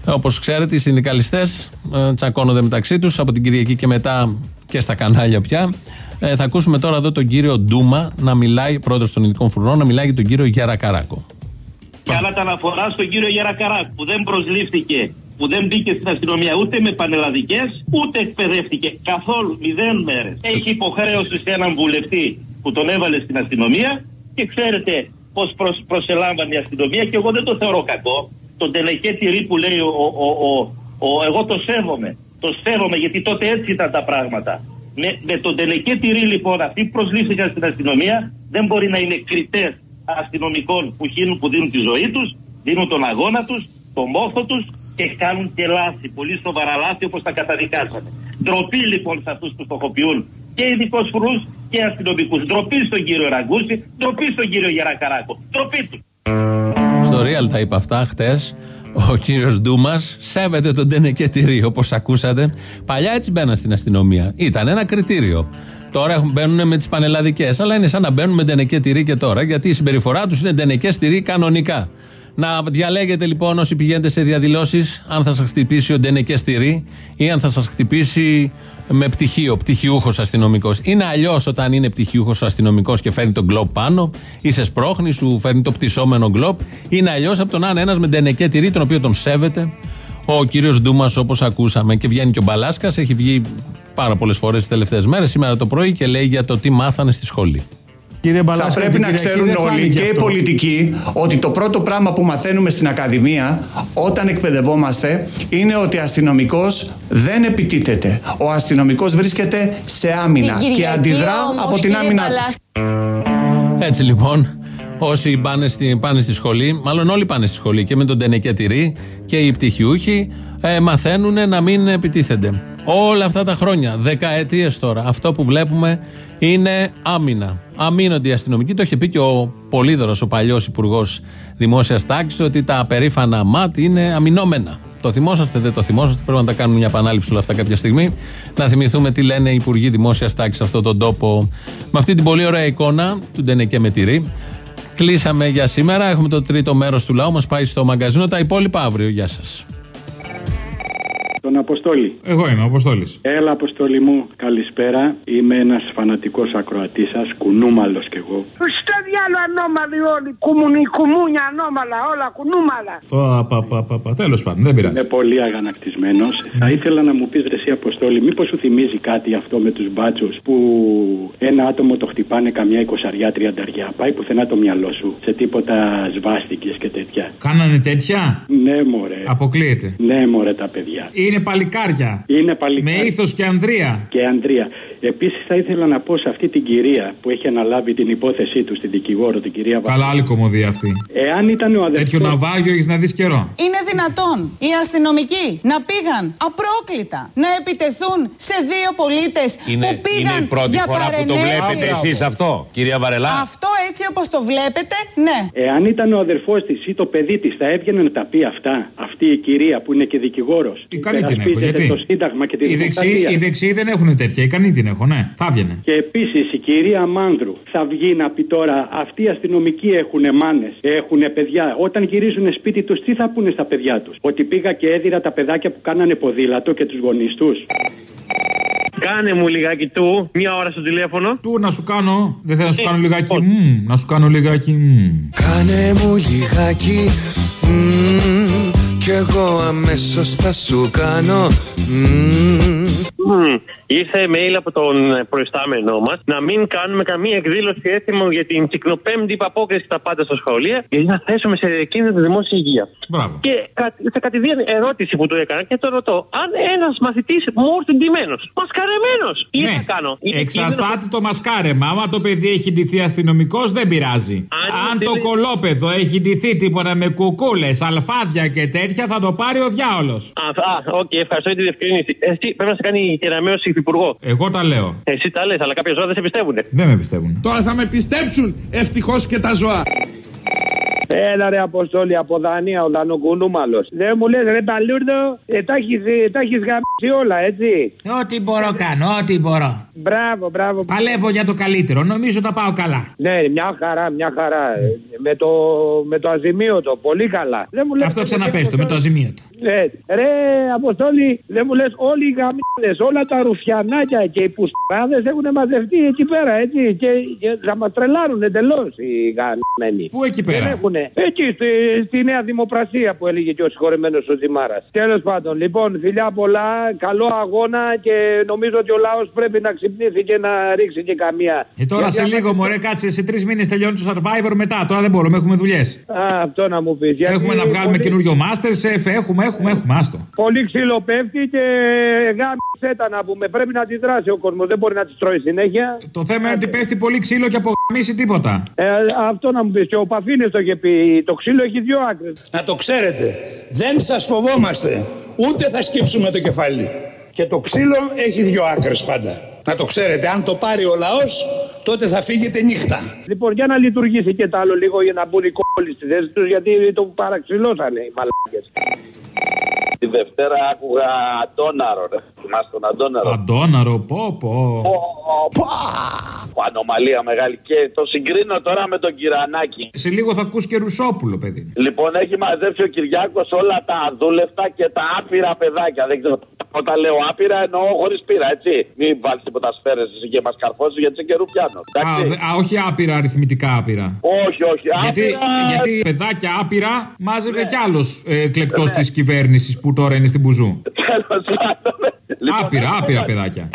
Όπως ξέρετε, οι συνδικαλιστές τσακώνονται μεταξύ τους από την Κυριακή και μετά και στα κανάλια πια. Ε, θα ακούσουμε τώρα εδώ τον κύριο Ντούμα να μιλάει, πρόεδρος των ειδικών φρουρών, να μιλάει για τον κύριο Γερακαράκο. Κάνατε αναφορά στον κύριο Γερακαράκ που δεν προσλήφθηκε, που δεν μπήκε στην αστυνομία ούτε με πανελλαδικές, ούτε εκπαιδεύτηκε καθόλου μηδέν μέρες. Έχει υποχρέωση σε έναν βουλευτή που τον έβαλε στην αστυνομία και ξέρετε πώς προς, προσελάμβανε η αστυνομία και εγώ δεν το θεωρώ κακό. Τον τελεκέ τυρί που λέει ο, ο, ο, ο, ο, εγώ το σέβομαι. Το σέβομαι γιατί τότε έτσι ήταν τα πράγματα. Με, με τον τελεκέ τυρί λοιπόν αυτοί που προσλήφθηκαν στην αστυνομία δεν μπορεί να είναι κριτές αστυνομικών που, χύνουν, που δίνουν τη ζωή τους, δίνουν τον αγώνα τους, το μόχθο τους και κάνουν και λάθη, πολύ σοβαρά λάθη όπως τα καταδικάσαμε. Ντροπή λοιπόν σε αυτούς που στοχοποιούν και ειδικούς φρουρούς και αστυνομικούς. Ντροπή στον κύριο Ραγκούση, ντροπή στον κύριο Γερακαράκο. Ντροπή τους. Στο Real τα είπα αυτά χτες. Ο κύριος Ντούμας σέβεται τον τενεκετηρί, όπως ακούσατε. Παλιά έτσι μπαίναν στην αστυνομία. Ήταν ένα κριτήριο. Τώρα έχουν- μπαίνουν με τις πανελλαδικές. Αλλά είναι σαν να μπαίνουν με τενεκέ τυρί και τώρα, γιατί η συμπεριφορά τους είναι τενεκέ τυρί κανονικά. Να διαλέγετε λοιπόν όσοι πηγαίνετε σε διαδηλώσεις, αν θα σας χτυπήσει ο τενεκέ τυρί ή αν θα σας χτυπήσει με πτυχίο, πτυχιούχος αστυνομικός. Είναι αλλιώς όταν είναι πτυχιούχος αστυνομικός και φέρνει τον γκλοπ πάνω, ή σε σπρώχνει, σου φέρνει το πτυσσόμενο γκλοπ. Είναι αλλιώς από τον να είναι ένας με ντενεκέ τυρί, τον οποίο τον σέβεται ο κύριος Ντούμας, όπως ακούσαμε. Και βγαίνει και ο Μπαλάσκας, έχει βγει πάρα πολλές φορές τις τελευταίες μέρες, σήμερα το πρωί και λέει για το τι μάθανε στη σχολή. Θα πρέπει να ξέρουν όλοι και οι πολιτικοί ότι το πρώτο πράγμα που μαθαίνουμε στην Ακαδημία όταν εκπαιδευόμαστε είναι ότι ο αστυνομικός δεν επιτίθεται. Ο αστυνομικός βρίσκεται σε άμυνα Την και Κυριακή αντιδρά όμως, από την κύριε άμυνα. Παλάσκα, Έτσι λοιπόν, όσοι πάνε στη, πάνε στη σχολή, μάλλον όλοι πάνε στη σχολή και με τον Τενεκέ Τυρί και οι πτυχιούχοι ε, μαθαίνουν να μην επιτίθενται. Όλα αυτά τα χρόνια, δεκαετίες τώρα, αυτό που βλέπουμε είναι άμυνα. Αμήνονται οι αστυνομικοί. Το είχε πει και ο Πολύδωρος, ο παλιός υπουργός δημόσιας τάξης, ότι τα περήφανα ΜΑΤ είναι αμυνόμενα. Το θυμόσαστε, δεν το θυμόσαστε. Πρέπει να τα κάνουμε μια επανάληψη όλα αυτά κάποια στιγμή. Να θυμηθούμε τι λένε οι υπουργοί δημόσιας τάξης σε αυτόν τον τόπο. Με αυτή την πολύ ωραία εικόνα του Ντενεκέ με τυρί. Κλείσαμε για σήμερα. Έχουμε το τρίτο μέρος του λαού. Μας πάει στο μαγκαζίνο. Τα υπόλοιπα αύριο. Γεια σας. Τον Αποστόλη. Εγώ είμαι ο Αποστόλης. Έλα, Αποστόλη μου, καλησπέρα. Είμαι ένας φανατικός ακροατής σας, κουνούμαλος κι εγώ. Στο διάλογο ανώμαλοι όλοι. Κουμουνι, κουμούνια ανώμαλα, όλα κουνούμαλα. Τέλος πάντων, δεν πειράζει. Είμαι πολύ αγανακτισμένος. Θα ήθελα να μου πεις ρε εσύ Αποστόλη, μήπως σου θυμίζει κάτι αυτό με τους μπάτσους που ένα άτομο το χτυπάνε καμιά εικοσαριά, τριανταριά. Πάει πουθενά το μυαλό σου. Σε τίποτα σβάστηκες και τέτοια. Κάνανε τέτοια; Ναι, μωρέ. Αποκλείεται. Ναι, μωρέ τα παιδιά. Είναι παλικάρια. Είναι παλικάρια. Με ήθος και ανδρεία. Και Ανδρία. Επίσης θα ήθελα να πω σε αυτή την κυρία που έχει αναλάβει την υπόθεσή του, στην δικηγόρο, την κυρία Καλά, άλλη κομμωδία αυτή. Εάν ήταν ο αδερφός... Τέτοιο ναυάγιο έχεις να δεις καιρό. Είναι δυνατόν οι αστυνομικοί να πήγαν απρόκλητα να επιτεθούν σε δύο πολίτες Είναι, που πήγαν είναι η πρώτη για φορά που το παρενέργεια. βλέπετε εσείς αυτό, κυρία Βαρελά. Αυτό έτσι όπως το βλέπετε, ναι. Εάν ήταν ο αδερφός της ή το παιδί της, θα έβγαινε να τα πει αυτά; Αυτή η κυρία που είναι και δικηγόρος. Ικανή την έχω. Γιατί; το Σύνταγμα και τη οι, δεξιοί, Δημοκρατία. οι δεξιοί δεν έχουν τέτοια. Ικανή την έχω, ναι. Θα έβγαινε. Και επίσης η κυρία Μάνδρου θα βγει να πει τώρα: Αυτοί οι αστυνομικοί έχουν μάνες, έχουν παιδιά. Όταν γυρίζουν σπίτι τους, τι θα πούνε στα παιδιά τους; Ότι πήγα και έδιρα τα παιδάκια που κάνανε ποδήλατο και τους γονείς τους. Κάνε μου λιγάκι του, μία ώρα στο τηλέφωνο. Του να σου κάνω. Δεν θέλω να σου κάνω λιγάκι. μμμ, να σου κάνω λιγάκι. μμμ. Κάνε μου λιγάκι μμμ, Κι εγώ αμέσως θα σου κάνω μμμ. Μμμ. Ήρθε mail από τον προϊστάμενό μας να μην κάνουμε καμία εκδήλωση έθιμο για την κυκλοπέμπτη υπαπόκριση στα πάντα στα σχολεία, γιατί να θέσουμε σε κίνδυνο τη δημόσια υγεία. Μπράβο. Και κα- σε κατηδίαν ερώτηση που του έκανα και το ρωτώ, αν ένας μαθητής μου έρθει ντυμένος, μασκαρεμένος, τι Ναι. θα κάνω; Είναι Εξαρτάται το μασκάρεμα. Άμα το παιδί έχει ντυθεί αστυνομικός, δεν πειράζει. Αν, το κολόπεδο έχει ντυθεί τίποτα με κουκούλες, αλφάδια και τέτοια, θα το πάρει ο διάολος. Α, α, οκ, ευχαριστώ για τη διευκρίνηση. Εσύ πρέπει να σε κάνει η Κεραμέως υφυπουργό. Εγώ τα λέω. Εσύ τα λες, αλλά κάποια ζώα δεν σε πιστεύουν. Δεν με πιστεύουν. Τώρα θα με πιστέψουν ευτυχώς και τα ζώα. Έλα ρε Αποστόλη από Δανία, ο Δανοκουνούμαλος. Δεν μου λες ρε Παλούρδο, ε, τα έχεις, ε, τα έχεις γαμήσει όλα έτσι. Ό,τι μπορώ κάνω, ό,τι μπορώ. Μπράβο, μπράβο. Παλεύω για το καλύτερο. Νομίζω τα πάω καλά. Ναι, μια χαρά, μια χαρά. Ε, Με το, με το αζημίωτο, πολύ καλά. Δεν μου λες, Αυτό ξαναπέστο με το αζημίωτο. Ναι. Ρε Αποστόλη, δεν μου λες όλοι οι γαμίδες, όλα τα ρουφιανάκια και οι πουστράδες έχουν μαζευτεί εκεί πέρα, έτσι. Και, και θα μας τρελάρουν εντελώς οι γαμμένοι. Πού εκεί πέρα; Δεν έχουνε. Εκεί στη, στη Νέα Δημοπρασία που έλεγε και ο συγχωρεμένος ο Τζιμάρας. Τέλος πάντων, λοιπόν, φιλιά πολλά, καλό αγώνα και νομίζω ότι ο λαός πρέπει να ξυπνήσει και να ρίξει και καμία. Ε, τώρα Γιατί σε άμα- λίγο, μωρέ, κάτσε σε τρεις μήνες τελειώνει το survivor μετά. Τώρα δεν μπορούμε, έχουμε δουλειές. Α, αυτό να μου πεις. Γιατί Έχουμε να βγάλουμε πολύ- καινούριο Masterchef, έχουμε, έχουμε, έχουμε. Άστο. Πολύ ξύλο πέφτει και γάμισε τα να πούμε. Πρέπει να αντιδράσει ο κόσμος. Δεν μπορεί να της τρώει συνέχεια. Το θέμα είναι ότι πέφτει πολύ ξύλο και απογαμίσει τίποτα. Ε, αυτό να μου πεις. Και ο Παφίνη το είχε πει. Το ξύλο έχει δύο άκρες. Να το ξέρετε, δεν σας φοβόμαστε, ούτε θα σκύψουμε το κεφάλι. Και το ξύλο έχει δύο άκρες πάντα. Να το ξέρετε, αν το πάρει ο λαός, τότε θα φύγετε νύχτα. Λοιπόν, για να λειτουργήσει και το άλλο λίγο για να μπουν οι κόλλοι στη θέση τους, γιατί το παραξυλώσανε οι μαλάκες. Τη Δευτέρα άκουγα Αντόναρο, ρε. Θυμάστε τον Αντόναρο. Αντόναρο, πω πω. Πω, Ανομαλία μεγάλη. Και το συγκρίνω τώρα με τον Κυρανάκη. Σε λίγο θα ακούς και Ρουσόπουλο, παιδί. Λοιπόν, έχει μαζέψει ο Κυριάκος όλα τα αδούλευτα και τα άπειρα παιδάκια. Δεν ξέρω Όταν λέω άπειρα εννοώ χωρίς πείρα, έτσι. Μην βάλεις τίποτα σφαίρες και μας καρφώσεις γιατί σε καιρού πιάνω. Α, δε- α, όχι άπειρα, αριθμητικά άπειρα. Όχι, όχι. Γιατί, άπειρα- γιατί παιδάκια άπειρα μάζευε κι άλλος ε, εκλεκτό της κυβέρνησης που τώρα είναι στην Μπουζού. Τέλος πάντων. Λοιπόν, Άπειρα, άπειρα παιδάκια.